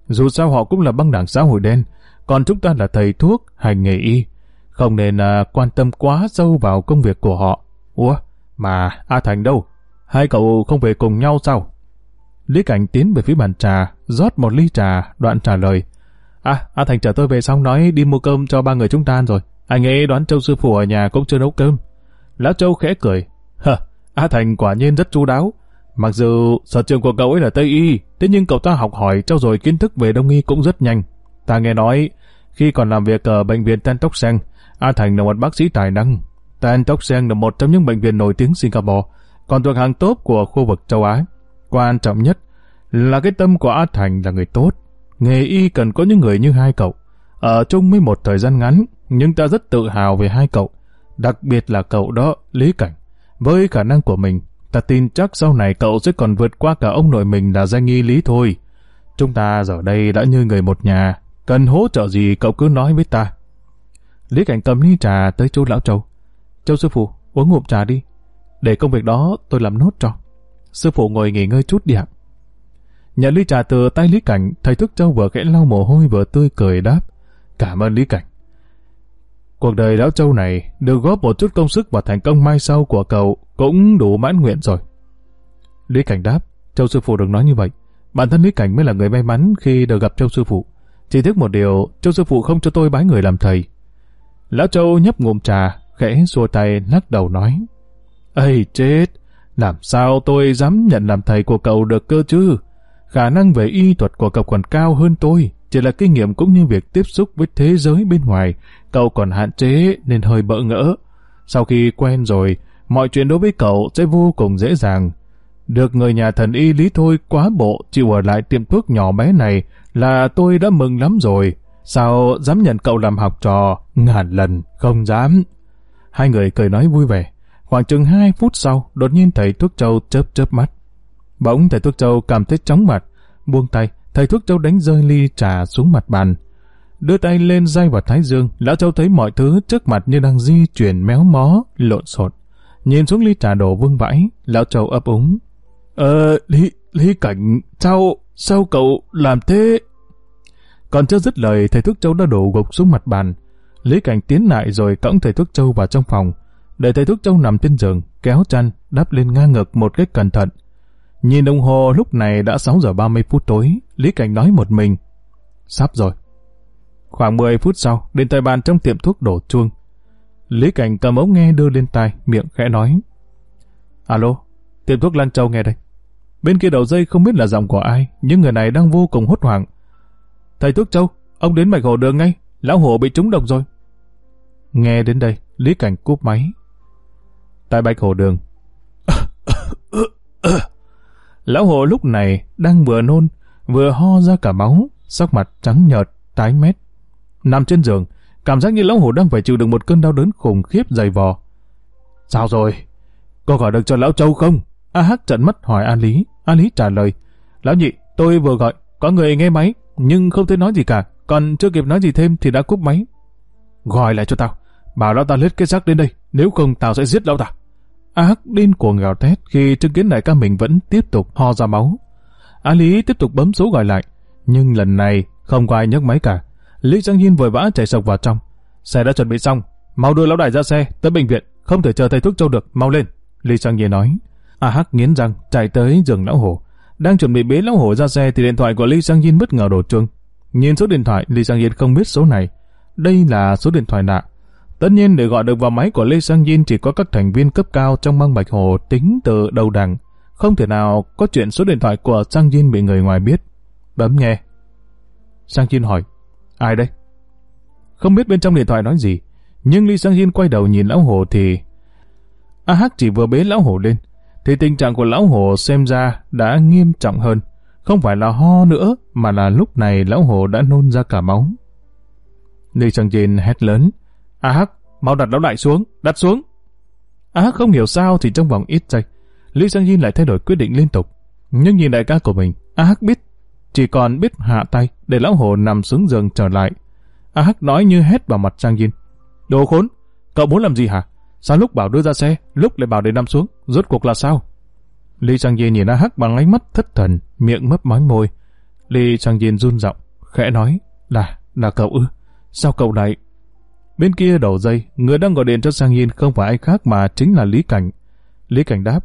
S1: Dù sao họ cũng là băng đảng xã hội đen, còn chúng ta là thầy thuốc, hành nghề y. Không nên uh, quan tâm quá sâu vào công việc của họ. Ủa, mà A Thành đâu? Hai cậu không về cùng nhau sao? Lý Cảnh tiến về phía bàn trà, rót một ly trà, đoạn trả lời. À, A Thành chở tôi về xong nói đi mua cơm cho ba người chúng ta ăn rồi. Anh ấy đoán Châu Sư Phụ ở nhà cũng chưa nấu cơm. Lão Châu khẽ cười. Hờ, A Thành quả nhiên rất chu đáo. Mặc dù sở trường của cậu ấy là Tây Y, thế nhưng cậu ta học hỏi trau dồi kiến thức về Đông Y cũng rất nhanh. Ta nghe nói, khi còn làm việc ở bệnh viện Tan Tóc Sen, A Thành là một bác sĩ tài năng. Tan Tóc Sen là một trong những bệnh viện nổi tiếng Singapore, còn thuộc hàng tốt của khu vực châu Á. Quan trọng nhất là cái tâm của A Thành là người tốt. Nghề y cần có những người như hai cậu. Ở chung với một thời gian ngắn, nhưng ta rất tự hào về hai cậu. Đặc biệt là cậu đó, Lý Cảnh. Với khả năng của mình, ta tin chắc sau này cậu sẽ còn vượt qua cả ông nội mình là danh nghi Lý thôi. Chúng ta giờ đây đã như người một nhà, cần hỗ trợ gì cậu cứ nói với ta. Lý Cảnh cầm ly trà tới chỗ Lão Châu. Châu Sư Phụ, uống ngụm trà đi. Để công việc đó tôi làm nốt cho. Sư phụ ngồi nghỉ ngơi chút đi ạ. Nhận ly trà từ tay Lý Cảnh, thầy Thức Châu vừa khẽ lau mồ hôi vừa tươi cười đáp. Cảm ơn Lý Cảnh. Cuộc đời lão Châu này được góp một chút công sức vào thành công mai sau của cậu cũng đủ mãn nguyện rồi. Lý Cảnh đáp, Châu Sư Phụ đừng nói như vậy. Bản thân Lý Cảnh mới là người may mắn khi được gặp Châu Sư Phụ. Chỉ tiếc một điều, Châu Sư Phụ không cho tôi bái người làm thầy. Lão Châu nhấp ngụm trà, khẽ xua tay lắc đầu nói. Ây chết, làm sao tôi dám nhận làm thầy của cậu được cơ chứ? Khả năng về y thuật của cậu còn cao hơn tôi, chỉ là kinh nghiệm cũng như việc tiếp xúc với thế giới bên ngoài, cậu còn hạn chế nên hơi bỡ ngỡ. Sau khi quen rồi, mọi chuyện đối với cậu sẽ vô cùng dễ dàng. Được người nhà thần y lý thôi quá bộ chịu ở lại tiệm thuốc nhỏ bé này là tôi đã mừng lắm rồi. Sao dám nhận cậu làm học trò? Ngàn lần, không dám. Hai người cười nói vui vẻ. Khoảng chừng hai phút sau, đột nhiên thầy thuốc châu chớp chớp mắt. Bỗng thầy thuốc châu cảm thấy chóng mặt, buông tay, thầy thuốc châu đánh rơi ly trà xuống mặt bàn. Đưa tay lên dây vào thái dương, lão châu thấy mọi thứ trước mặt như đang di chuyển méo mó, lộn xộn. Nhìn xuống ly trà đổ vương vãi, lão châu ấp úng. Ờ, Lý, Lý Cảnh, sao, sao cậu làm thế? Còn chưa dứt lời, thầy thuốc châu đã đổ gục xuống mặt bàn. Lý Cảnh tiến lại rồi cõng thầy thuốc châu vào trong phòng. Để thầy thuốc châu nằm trên giường, kéo chăn, đắp lên ngang ngực một cách cẩn thận. Nhìn đồng hồ lúc này đã 6 giờ 30 phút tối, Lý Cảnh nói một mình. Sắp rồi. Khoảng 10 phút sau, đến tay bàn trong tiệm thuốc đổ chuông. Lý Cảnh cầm ống nghe đưa lên tai, miệng khẽ nói. Alo, tiệm thuốc Lan Châu nghe đây. Bên kia đầu dây không biết là giọng của ai, nhưng người này đang vô cùng hốt hoảng. Thầy thuốc Châu, ông đến mạch hồ đường ngay, lão hổ bị trúng độc rồi. Nghe đến đây, Lý Cảnh cúp máy. Tại bạch hồ đường. lão hồ lúc này đang vừa nôn, vừa ho ra cả máu, sắc mặt trắng nhợt, tái mét. Nằm trên giường, cảm giác như lão hồ đang phải chịu đựng một cơn đau đớn khủng khiếp dày vò. Sao rồi? Có gọi được cho lão Châu không? A Hắc trận mắt hỏi A Lý. A Lý trả lời. Lão nhị, tôi vừa gọi, có người nghe máy, nhưng không thể nói gì cả. Còn chưa kịp nói gì thêm thì đã cúp máy. Gọi lại cho tao. Bảo lão ta lết cái xác đến đây, nếu không tao sẽ giết lão ta. A Hắc điên cuồng gào thét khi chứng kiến đại ca mình vẫn tiếp tục ho ra máu. A Lý tiếp tục bấm số gọi lại, nhưng lần này không có ai nhấc máy cả. Lý Giang Hiên vội vã chạy sộc vào trong. Xe đã chuẩn bị xong, mau đưa lão đại ra xe, tới bệnh viện, không thể chờ thầy thuốc châu được, mau lên. Lý Giang Hiên nói. A Hắc nghiến răng, chạy tới giường lão hổ. Đang chuẩn bị bế lão hổ ra xe thì điện thoại của Lý Giang Hiên bất ngờ đổ chuông. Nhìn số điện thoại, Lý Giang Hiên không biết số này. Đây là số điện thoại lạ. Tất nhiên để gọi được vào máy của Lê Sang Yin chỉ có các thành viên cấp cao trong băng Bạch Hồ tính từ đầu đằng. Không thể nào có chuyện số điện thoại của Sang Yin bị người ngoài biết. Bấm nghe. Sang Yin hỏi. Ai đây? Không biết bên trong điện thoại nói gì, nhưng Lee Sang Yin quay đầu nhìn lão hồ thì... A Hắc chỉ vừa bế lão hổ lên, thì tình trạng của lão hổ xem ra đã nghiêm trọng hơn. Không phải là ho nữa, mà là lúc này lão hổ đã nôn ra cả máu. Lee Sang Yin hét lớn. A Hắc, mau đặt lão đại xuống, đặt xuống. A Hắc không hiểu sao thì trong vòng ít giây, Lý Sang Yin lại thay đổi quyết định liên tục. Nhưng nhìn đại ca của mình, A Hắc biết chỉ còn biết hạ tay để lão hồ nằm xuống giường trở lại. A Hắc nói như hét vào mặt Trang Yin. Đồ khốn, cậu muốn làm gì hả? Sao lúc bảo đưa ra xe, lúc lại bảo để nằm xuống, rốt cuộc là sao? Lý Trang Yin nhìn A Hắc bằng ánh mắt thất thần, miệng mấp máy môi. Lý Trang Yin run giọng, khẽ nói, là, là cậu ư? Sao cậu lại? Bên kia đầu dây, người đang gọi điện cho Sang Yin không phải ai khác mà chính là Lý Cảnh. Lý Cảnh đáp,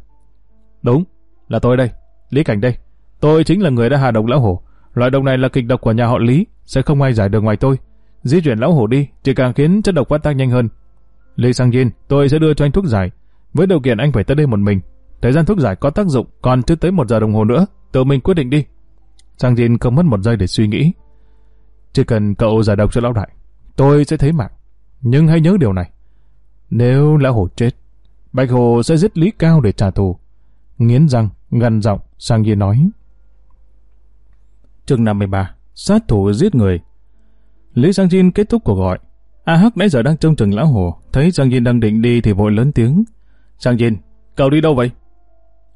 S1: đúng, là tôi đây, Lý Cảnh đây. Tôi chính là người đã hạ độc lão hổ. Loại độc này là kịch độc của nhà họ Lý, sẽ không ai giải được ngoài tôi. Di chuyển lão hổ đi, chỉ càng khiến chất độc phát tác nhanh hơn. Lý Sang Yin, tôi sẽ đưa cho anh thuốc giải. Với điều kiện anh phải tới đây một mình. Thời gian thuốc giải có tác dụng, còn chưa tới một giờ đồng hồ nữa. Tự mình quyết định đi. Sang Yin không mất một giây để suy nghĩ. Chỉ cần cậu giải độc cho lão đại, tôi sẽ thấy mạng. Nhưng hãy nhớ điều này. Nếu lão hổ chết, Bạch Hồ sẽ giết Lý Cao để trả thù. Nghiến răng, gằn giọng, Sang nhiên nói chương 53, sát thủ giết người. Lý Sang Jin kết thúc cuộc gọi. A Hắc nãy giờ đang trông chừng lão hồ, thấy Sang Jin đang định đi thì vội lớn tiếng. Sang Jin, cậu đi đâu vậy?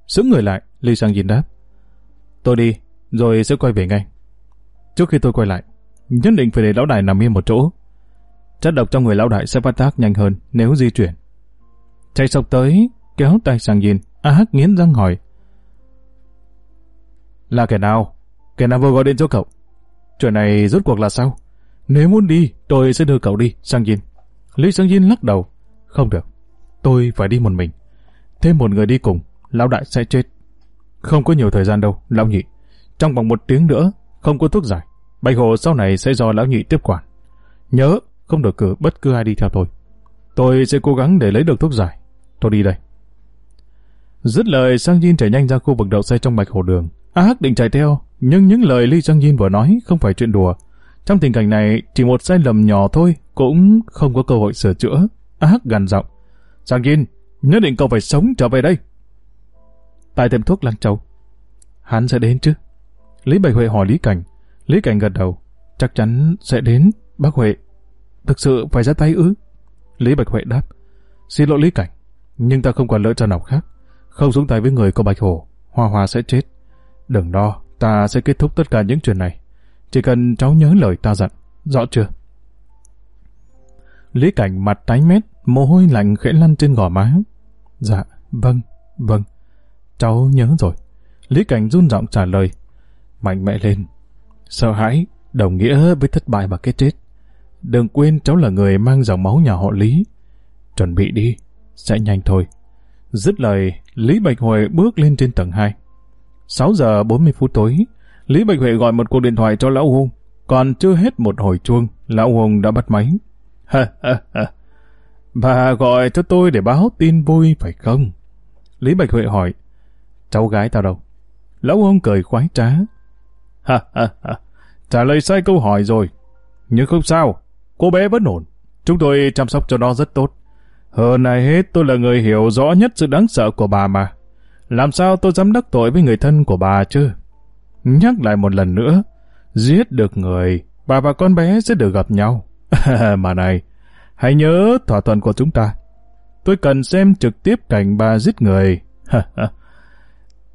S1: Sững người lại, Lý Sang Jin đáp. Tôi đi, rồi sẽ quay về ngay. Trước khi tôi quay lại, nhất định phải để lão đại nằm yên một chỗ. Chất độc trong người lão đại sẽ phát tác nhanh hơn nếu di chuyển. chạy sọc tới, kéo tay sang nhìn, A Hắc nghiến răng hỏi. Là kẻ nào? Kẻ nào vừa gọi điện cho cậu? Chuyện này rốt cuộc là sao? Nếu muốn đi, tôi sẽ đưa cậu đi, Sang Yin. Lý Sang Yin lắc đầu. Không được, tôi phải đi một mình. Thêm một người đi cùng, lão đại sẽ chết. Không có nhiều thời gian đâu, lão nhị. Trong vòng một tiếng nữa, không có thuốc giải. Bạch Hồ sau này sẽ do lão nhị tiếp quản. Nhớ, không được cử bất cứ ai đi theo tôi. Tôi sẽ cố gắng để lấy được thuốc giải. Tôi đi đây. Dứt lời, Sang Jin chạy nhanh ra khu vực đậu xe trong Bạch Hồ Đường. A Hắc định chạy theo, nhưng những lời Lee Sang Jin vừa nói không phải chuyện đùa. Trong tình cảnh này, chỉ một sai lầm nhỏ thôi cũng không có cơ hội sửa chữa. A Hắc gằn giọng. Sang Jin, nhất định cậu phải sống trở về đây. Tại tiệm thuốc Lăng Châu. Hắn sẽ đến chứ? Lý Bạch Huệ hỏi Lý Cảnh. Lý Cảnh gật đầu. Chắc chắn sẽ đến, bác Huệ. Thực sự phải ra tay ư? Lý Bạch Huệ đáp. Xin lỗi Lý Cảnh, nhưng ta không còn lựa chọn nào khác. Không xuống tay với người có Bạch Hổ, Hoa Hoa sẽ chết. Đừng lo, ta sẽ kết thúc tất cả những chuyện này. Chỉ cần cháu nhớ lời ta dặn, rõ chưa? Lý Cảnh mặt tái mét, mồ hôi lạnh khẽ lăn trên gò má. Dạ, vâng, vâng. Cháu nhớ rồi. Lý Cảnh run giọng trả lời. Mạnh mẽ lên. Sợ hãi, đồng nghĩa với thất bại và cái chết. Đừng quên cháu là người mang dòng máu nhà họ Lý. Chuẩn bị đi, sẽ nhanh thôi. Dứt lời, Lý Bạch Huệ bước lên trên tầng 2. 6 giờ 40 phút tối, Lý Bạch Huệ gọi một cuộc điện thoại cho Lão Hùng. Còn chưa hết một hồi chuông, Lão Hùng đã bắt máy. Ha ha ha. Bà gọi cho tôi để báo tin vui phải không? Lý Bạch Huệ hỏi. Cháu gái tao đâu? Lão Hùng cười khoái trá. Ha ha ha. Trả lời sai câu hỏi rồi. Nhưng không sao, cô bé vẫn ổn. Chúng tôi chăm sóc cho nó rất tốt. Hơn ai hết tôi là người hiểu rõ nhất sự đáng sợ của bà mà. Làm sao tôi dám đắc tội với người thân của bà chứ? Nhắc lại một lần nữa, giết được người, bà và con bé sẽ được gặp nhau. mà này, hãy nhớ thỏa thuận của chúng ta. Tôi cần xem trực tiếp cảnh bà giết người.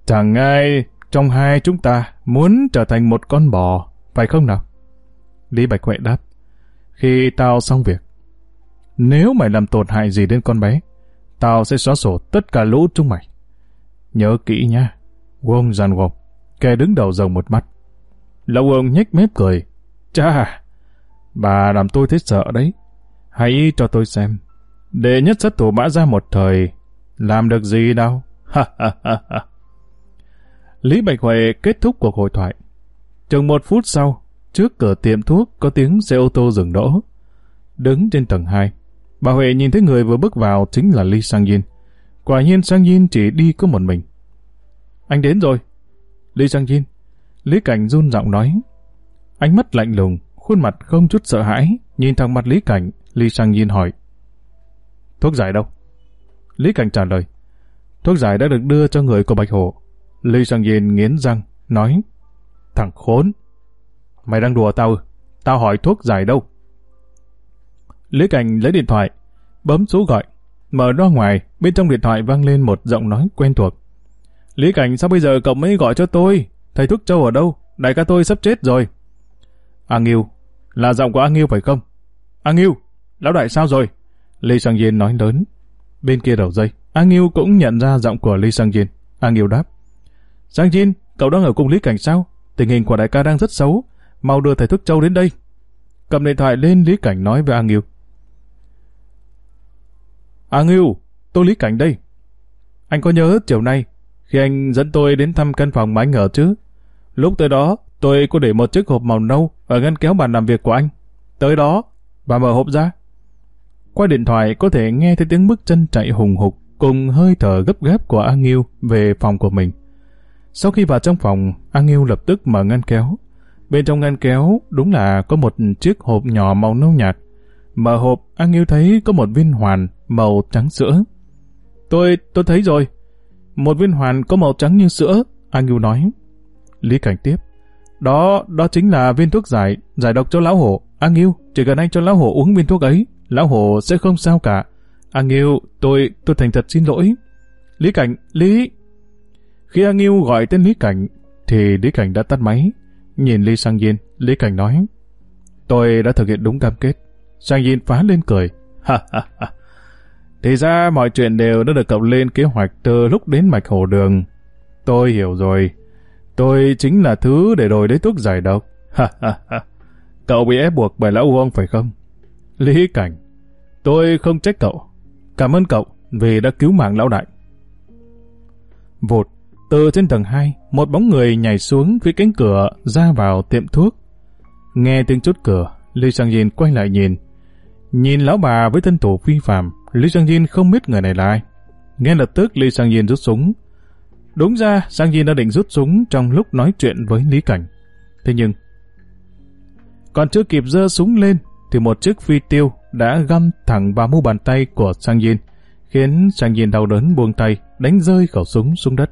S1: Chẳng ai trong hai chúng ta muốn trở thành một con bò, phải không nào? Lý Bạch Huệ đáp. Khi tao xong việc, nếu mày làm tổn hại gì đến con bé, tao sẽ xóa sổ tất cả lũ chúng mày. Nhớ kỹ nha. Wong giàn Wong, kẻ đứng đầu rồng một mắt. Lão Wong nhếch mép cười. cha bà làm tôi thấy sợ đấy. Hãy cho tôi xem. Đệ nhất sát thủ mã ra một thời, làm được gì đâu. Ha ha ha ha. Lý Bạch Huệ kết thúc cuộc hội thoại. Chừng một phút sau, trước cửa tiệm thuốc có tiếng xe ô tô dừng đỗ. Đứng trên tầng 2, bà Huệ nhìn thấy người vừa bước vào chính là Lee Sang Yin. Quả nhiên Sang Yin chỉ đi có một mình. Anh đến rồi. Lý Sang Yin. Lý Cảnh run giọng nói. Ánh mắt lạnh lùng, khuôn mặt không chút sợ hãi, nhìn thẳng mặt Lý Cảnh, Lý Sang Yin hỏi. Thuốc giải đâu? Lý Cảnh trả lời. Thuốc giải đã được đưa cho người của Bạch Hồ. Lý Sang Yin nghiến răng, nói. Thằng khốn. Mày đang đùa tao Tao hỏi thuốc giải đâu? Lý Cảnh lấy điện thoại, bấm số gọi. Mở ra ngoài, bên trong điện thoại vang lên một giọng nói quen thuộc. Lý Cảnh sao bây giờ cậu mới gọi cho tôi? Thầy thuốc châu ở đâu? Đại ca tôi sắp chết rồi. A Nghiêu, là giọng của A Nghiêu phải không? A Nghiêu, lão đại sao rồi? Lý Sang Diên nói lớn. Bên kia đầu dây, A Nghiêu cũng nhận ra giọng của Lý Sang Diên. A Nghiêu đáp. Sang Diên, cậu đang ở cùng Lý Cảnh sao? Tình hình của đại ca đang rất xấu. Mau đưa thầy thức châu đến đây. Cầm điện thoại lên Lý Cảnh nói với A Nghiêu. A Nghiêu, tôi Lý Cảnh đây. Anh có nhớ chiều nay, khi anh dẫn tôi đến thăm căn phòng mà anh ở chứ? Lúc tới đó, tôi có để một chiếc hộp màu nâu ở ngăn kéo bàn làm việc của anh. Tới đó, bà mở hộp ra. Qua điện thoại có thể nghe thấy tiếng bước chân chạy hùng hục cùng hơi thở gấp gáp của A Nghiêu về phòng của mình. Sau khi vào trong phòng, A Nghiêu lập tức mở ngăn kéo. Bên trong ngăn kéo đúng là có một chiếc hộp nhỏ màu nâu nhạt. Mở hộp, anh yêu thấy có một viên hoàn màu trắng sữa. Tôi, tôi thấy rồi. Một viên hoàn có màu trắng như sữa, anh yêu nói. Lý Cảnh tiếp. Đó, đó chính là viên thuốc giải, giải độc cho lão hổ. anh yêu chỉ cần anh cho lão hổ uống viên thuốc ấy, lão hổ sẽ không sao cả. anh yêu tôi, tôi thành thật xin lỗi. Lý Cảnh, Lý... Khi anh yêu gọi tên Lý Cảnh, thì Lý Cảnh đã tắt máy. Nhìn Lý Sang Yin, Lý Cảnh nói. Tôi đã thực hiện đúng cam kết. Sang Yin phá lên cười. Ha ha ha. Thì ra mọi chuyện đều đã được cậu lên kế hoạch từ lúc đến mạch hồ đường. Tôi hiểu rồi. Tôi chính là thứ để đổi lấy thuốc giải độc. Ha ha ha. Cậu bị ép buộc bởi lão Uông phải không? Lý Cảnh. Tôi không trách cậu. Cảm ơn cậu vì đã cứu mạng lão đại. Vụt, từ trên tầng 2, một bóng người nhảy xuống phía cánh cửa ra vào tiệm thuốc. Nghe tiếng chốt cửa, Lý Sang Yin quay lại nhìn. Nhìn lão bà với thân thủ phi phạm, Lý Sang Yin không biết người này là ai. Nghe lập tức Lý Sang Yin rút súng. Đúng ra, Sang Yin đã định rút súng trong lúc nói chuyện với Lý Cảnh. Thế nhưng, còn chưa kịp giơ súng lên, thì một chiếc phi tiêu đã găm thẳng vào mu bàn tay của Sang Yin, khiến Sang Yin đau đớn buông tay, đánh rơi khẩu súng xuống đất.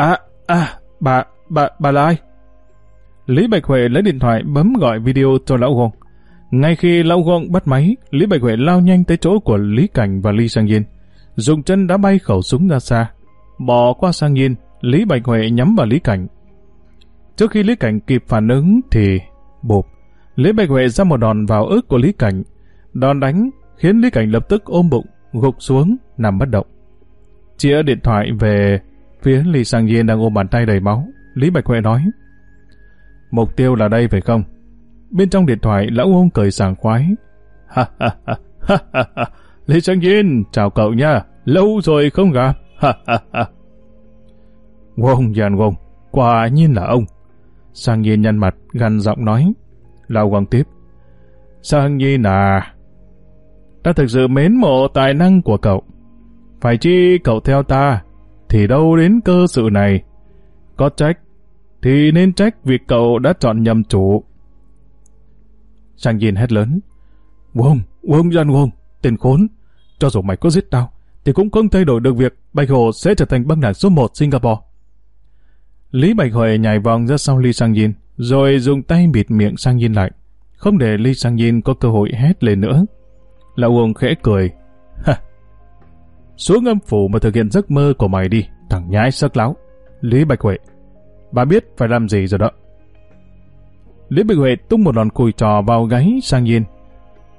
S1: À, à, bà, bà, bà là ai? Lý Bạch Huệ lấy điện thoại bấm gọi video cho Lão Gông. Ngay khi Lão Gông bắt máy, Lý Bạch Huệ lao nhanh tới chỗ của Lý Cảnh và Lý Sang Yên. Dùng chân đã bay khẩu súng ra xa. Bỏ qua Sang Yên, Lý Bạch Huệ nhắm vào Lý Cảnh. Trước khi Lý Cảnh kịp phản ứng thì... Bộp. Lý Bạch Huệ ra một đòn vào ức của Lý Cảnh. Đòn đánh khiến Lý Cảnh lập tức ôm bụng, gục xuống, nằm bất động. Chĩa điện thoại về phía Lý Sang Nhiên đang ôm bàn tay đầy máu. Lý Bạch Huệ nói Mục tiêu là đây phải không? Bên trong điện thoại, lão ông cười sảng khoái. Ha ha ha, ha ha ha, Lý Sang Nhiên chào cậu nha, lâu rồi không gặp, ha ha ha. Wong Yan Wong, quả nhiên là ông. Sang Nhiên nhăn mặt, gằn giọng nói. Lão Quang tiếp. Sang Nhiên à, ta thực sự mến mộ tài năng của cậu. Phải chi cậu theo ta, thì đâu đến cơ sự này. Có trách thì nên trách việc cậu đã chọn nhầm chủ. Sang Yin hét lớn. Wong, Wong Jan Wong, tên khốn. Cho dù mày có giết tao, thì cũng không thay đổi được việc Bạch Hồ sẽ trở thành băng đảng số 1 Singapore. Lý Bạch Huệ nhảy vòng ra sau Lee Sang Yin, rồi dùng tay bịt miệng Sang Yin lại, không để Lee Sang Yin có cơ hội hét lên nữa. Lão Wong khẽ cười. Ha! Xuống âm phủ mà thực hiện giấc mơ của mày đi, thằng nhãi sắc láo. Lý Bạch Huệ. Bà biết phải làm gì rồi đó. Lý Bạch Huệ tung một đòn cùi trò vào gáy Sang Yin.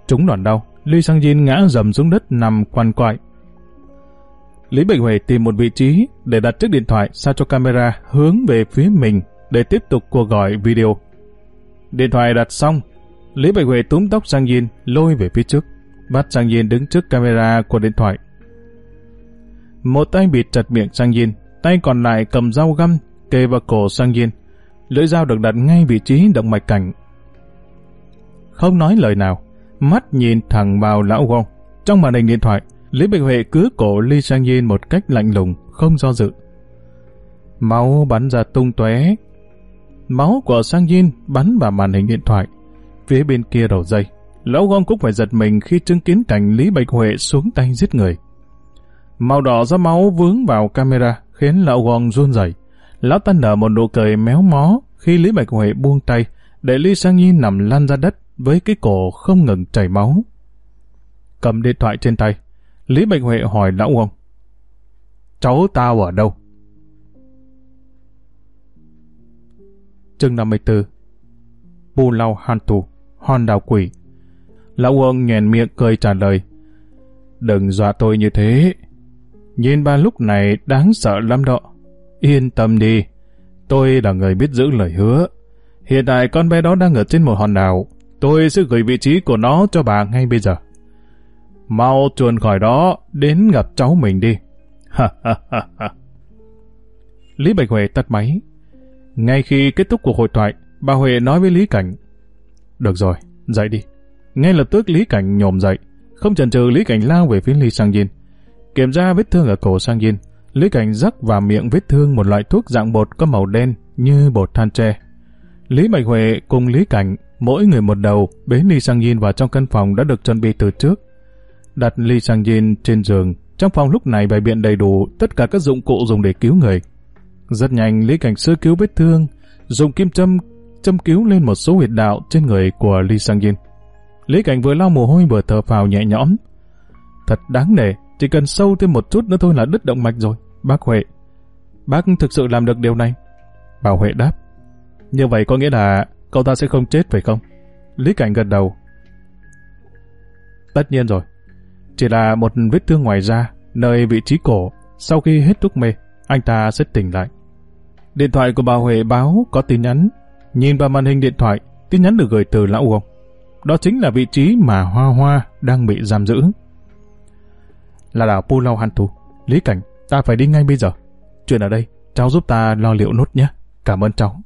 S1: Trúng đòn đau, Lý Sang Yin ngã dầm xuống đất nằm quằn quại. Lý Bạch Huệ tìm một vị trí để đặt chiếc điện thoại sao cho camera hướng về phía mình để tiếp tục cuộc gọi video. Điện thoại đặt xong, Lý Bạch Huệ túm tóc Sang Yin lôi về phía trước, bắt Sang Yin đứng trước camera của điện thoại. Một tay bịt chặt miệng Sang Yin, tay còn lại cầm dao găm kề vào cổ Sang Yin. Lưỡi dao được đặt ngay vị trí động mạch cảnh. Không nói lời nào, mắt nhìn thẳng vào lão Wong. Trong màn hình điện thoại, Lý Bạch Huệ cứ cổ Ly Sang Yin một cách lạnh lùng, không do dự. Máu bắn ra tung tóe. Máu của Sang Yin bắn vào màn hình điện thoại. Phía bên kia đầu dây, lão Wong cũng phải giật mình khi chứng kiến cảnh Lý Bạch Huệ xuống tay giết người. Màu đỏ do máu vướng vào camera khiến lão Wong run rẩy. Lão ta nở một nụ cười méo mó khi Lý Bạch Huệ buông tay để Lý Sang Nhi nằm lăn ra đất với cái cổ không ngừng chảy máu. Cầm điện thoại trên tay, Lý Bạch Huệ hỏi lão Wong Cháu tao ở đâu? Chương 54 Bù lau hàn tù, hòn đào quỷ. Lão Wong nhèn miệng cười trả lời. Đừng dọa tôi như thế. Nhìn ba lúc này đáng sợ lắm đó. Yên tâm đi, tôi là người biết giữ lời hứa. Hiện tại con bé đó đang ở trên một hòn đảo. Tôi sẽ gửi vị trí của nó cho bà ngay bây giờ. Mau chuồn khỏi đó, đến gặp cháu mình đi. Ha ha ha ha. Lý Bạch Huệ tắt máy. Ngay khi kết thúc cuộc hội thoại, bà Huệ nói với Lý Cảnh. Được rồi, dậy đi. Ngay lập tức Lý Cảnh nhổm dậy. Không chần chừ Lý Cảnh lao về phía Lý Sang Yin. Kiểm tra vết thương ở cổ Sang Yin. Lý Cảnh rắc vào miệng vết thương một loại thuốc dạng bột có màu đen như bột than tre. Lý Bạch Huệ cùng Lý Cảnh, mỗi người một đầu, bế Lý Sang Yin vào trong căn phòng đã được chuẩn bị từ trước. Đặt Lý Sang Yin trên giường, trong phòng lúc này bày biện đầy đủ tất cả các dụng cụ dùng để cứu người. Rất nhanh Lý Cảnh sơ cứu vết thương, dùng kim châm châm cứu lên một số huyệt đạo trên người của Lý Sang Yin. Lý Cảnh vừa lau mồ hôi vừa thở phào nhẹ nhõm. Thật đáng nể, chỉ cần sâu thêm một chút nữa thôi là đứt động mạch rồi. Bác Huệ, bác thực sự làm được điều này. Bảo Huệ đáp. Như vậy có nghĩa là cậu ta sẽ không chết phải không? Lý Cảnh gật đầu. Tất nhiên rồi. chỉ là một vết thương ngoài da, nơi vị trí cổ. Sau khi hết thuốc mê, anh ta sẽ tỉnh lại. Điện thoại của bà Huệ báo có tin nhắn. Nhìn vào màn hình điện thoại, tin nhắn được gửi từ lão Uông. Đó chính là vị trí mà Hoa Hoa đang bị giam giữ. Là đảo Pulau Hantu. Lý Cảnh, ta phải đi ngay bây giờ. Chuyện ở đây, cháu giúp ta lo liệu nốt nhé. Cảm ơn cháu.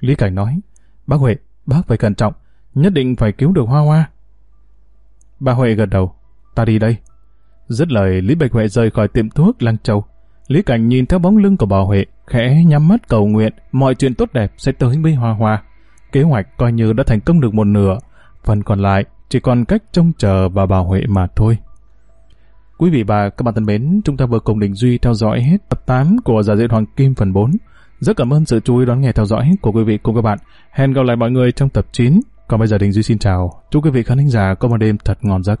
S1: Lý Cảnh nói, bác Huệ, bác phải cẩn trọng, nhất định phải cứu được Hoa Hoa. Bà Huệ gật đầu, ta đi đây. Dứt lời, Lý Bạch Huệ rời khỏi tiệm thuốc Lăng Châu. Lý Cảnh nhìn theo bóng lưng của bà Huệ, khẽ nhắm mắt cầu nguyện mọi chuyện tốt đẹp sẽ tới với Hoa Hoa. Kế hoạch coi như đã thành công được một nửa, phần còn lại chỉ còn cách trông chờ bà bà Huệ mà thôi. Quý vị và các bạn thân mến, chúng ta vừa cùng Đình Duy theo dõi hết tập 8 của Giả Diện Hoàng Kim phần 4. Rất cảm ơn sự chú ý đón nghe theo dõi của quý vị cùng các bạn. Hẹn gặp lại mọi người trong tập 9. Còn bây giờ Đình Duy xin chào. Chúc quý vị khán giả có một đêm thật ngon giấc.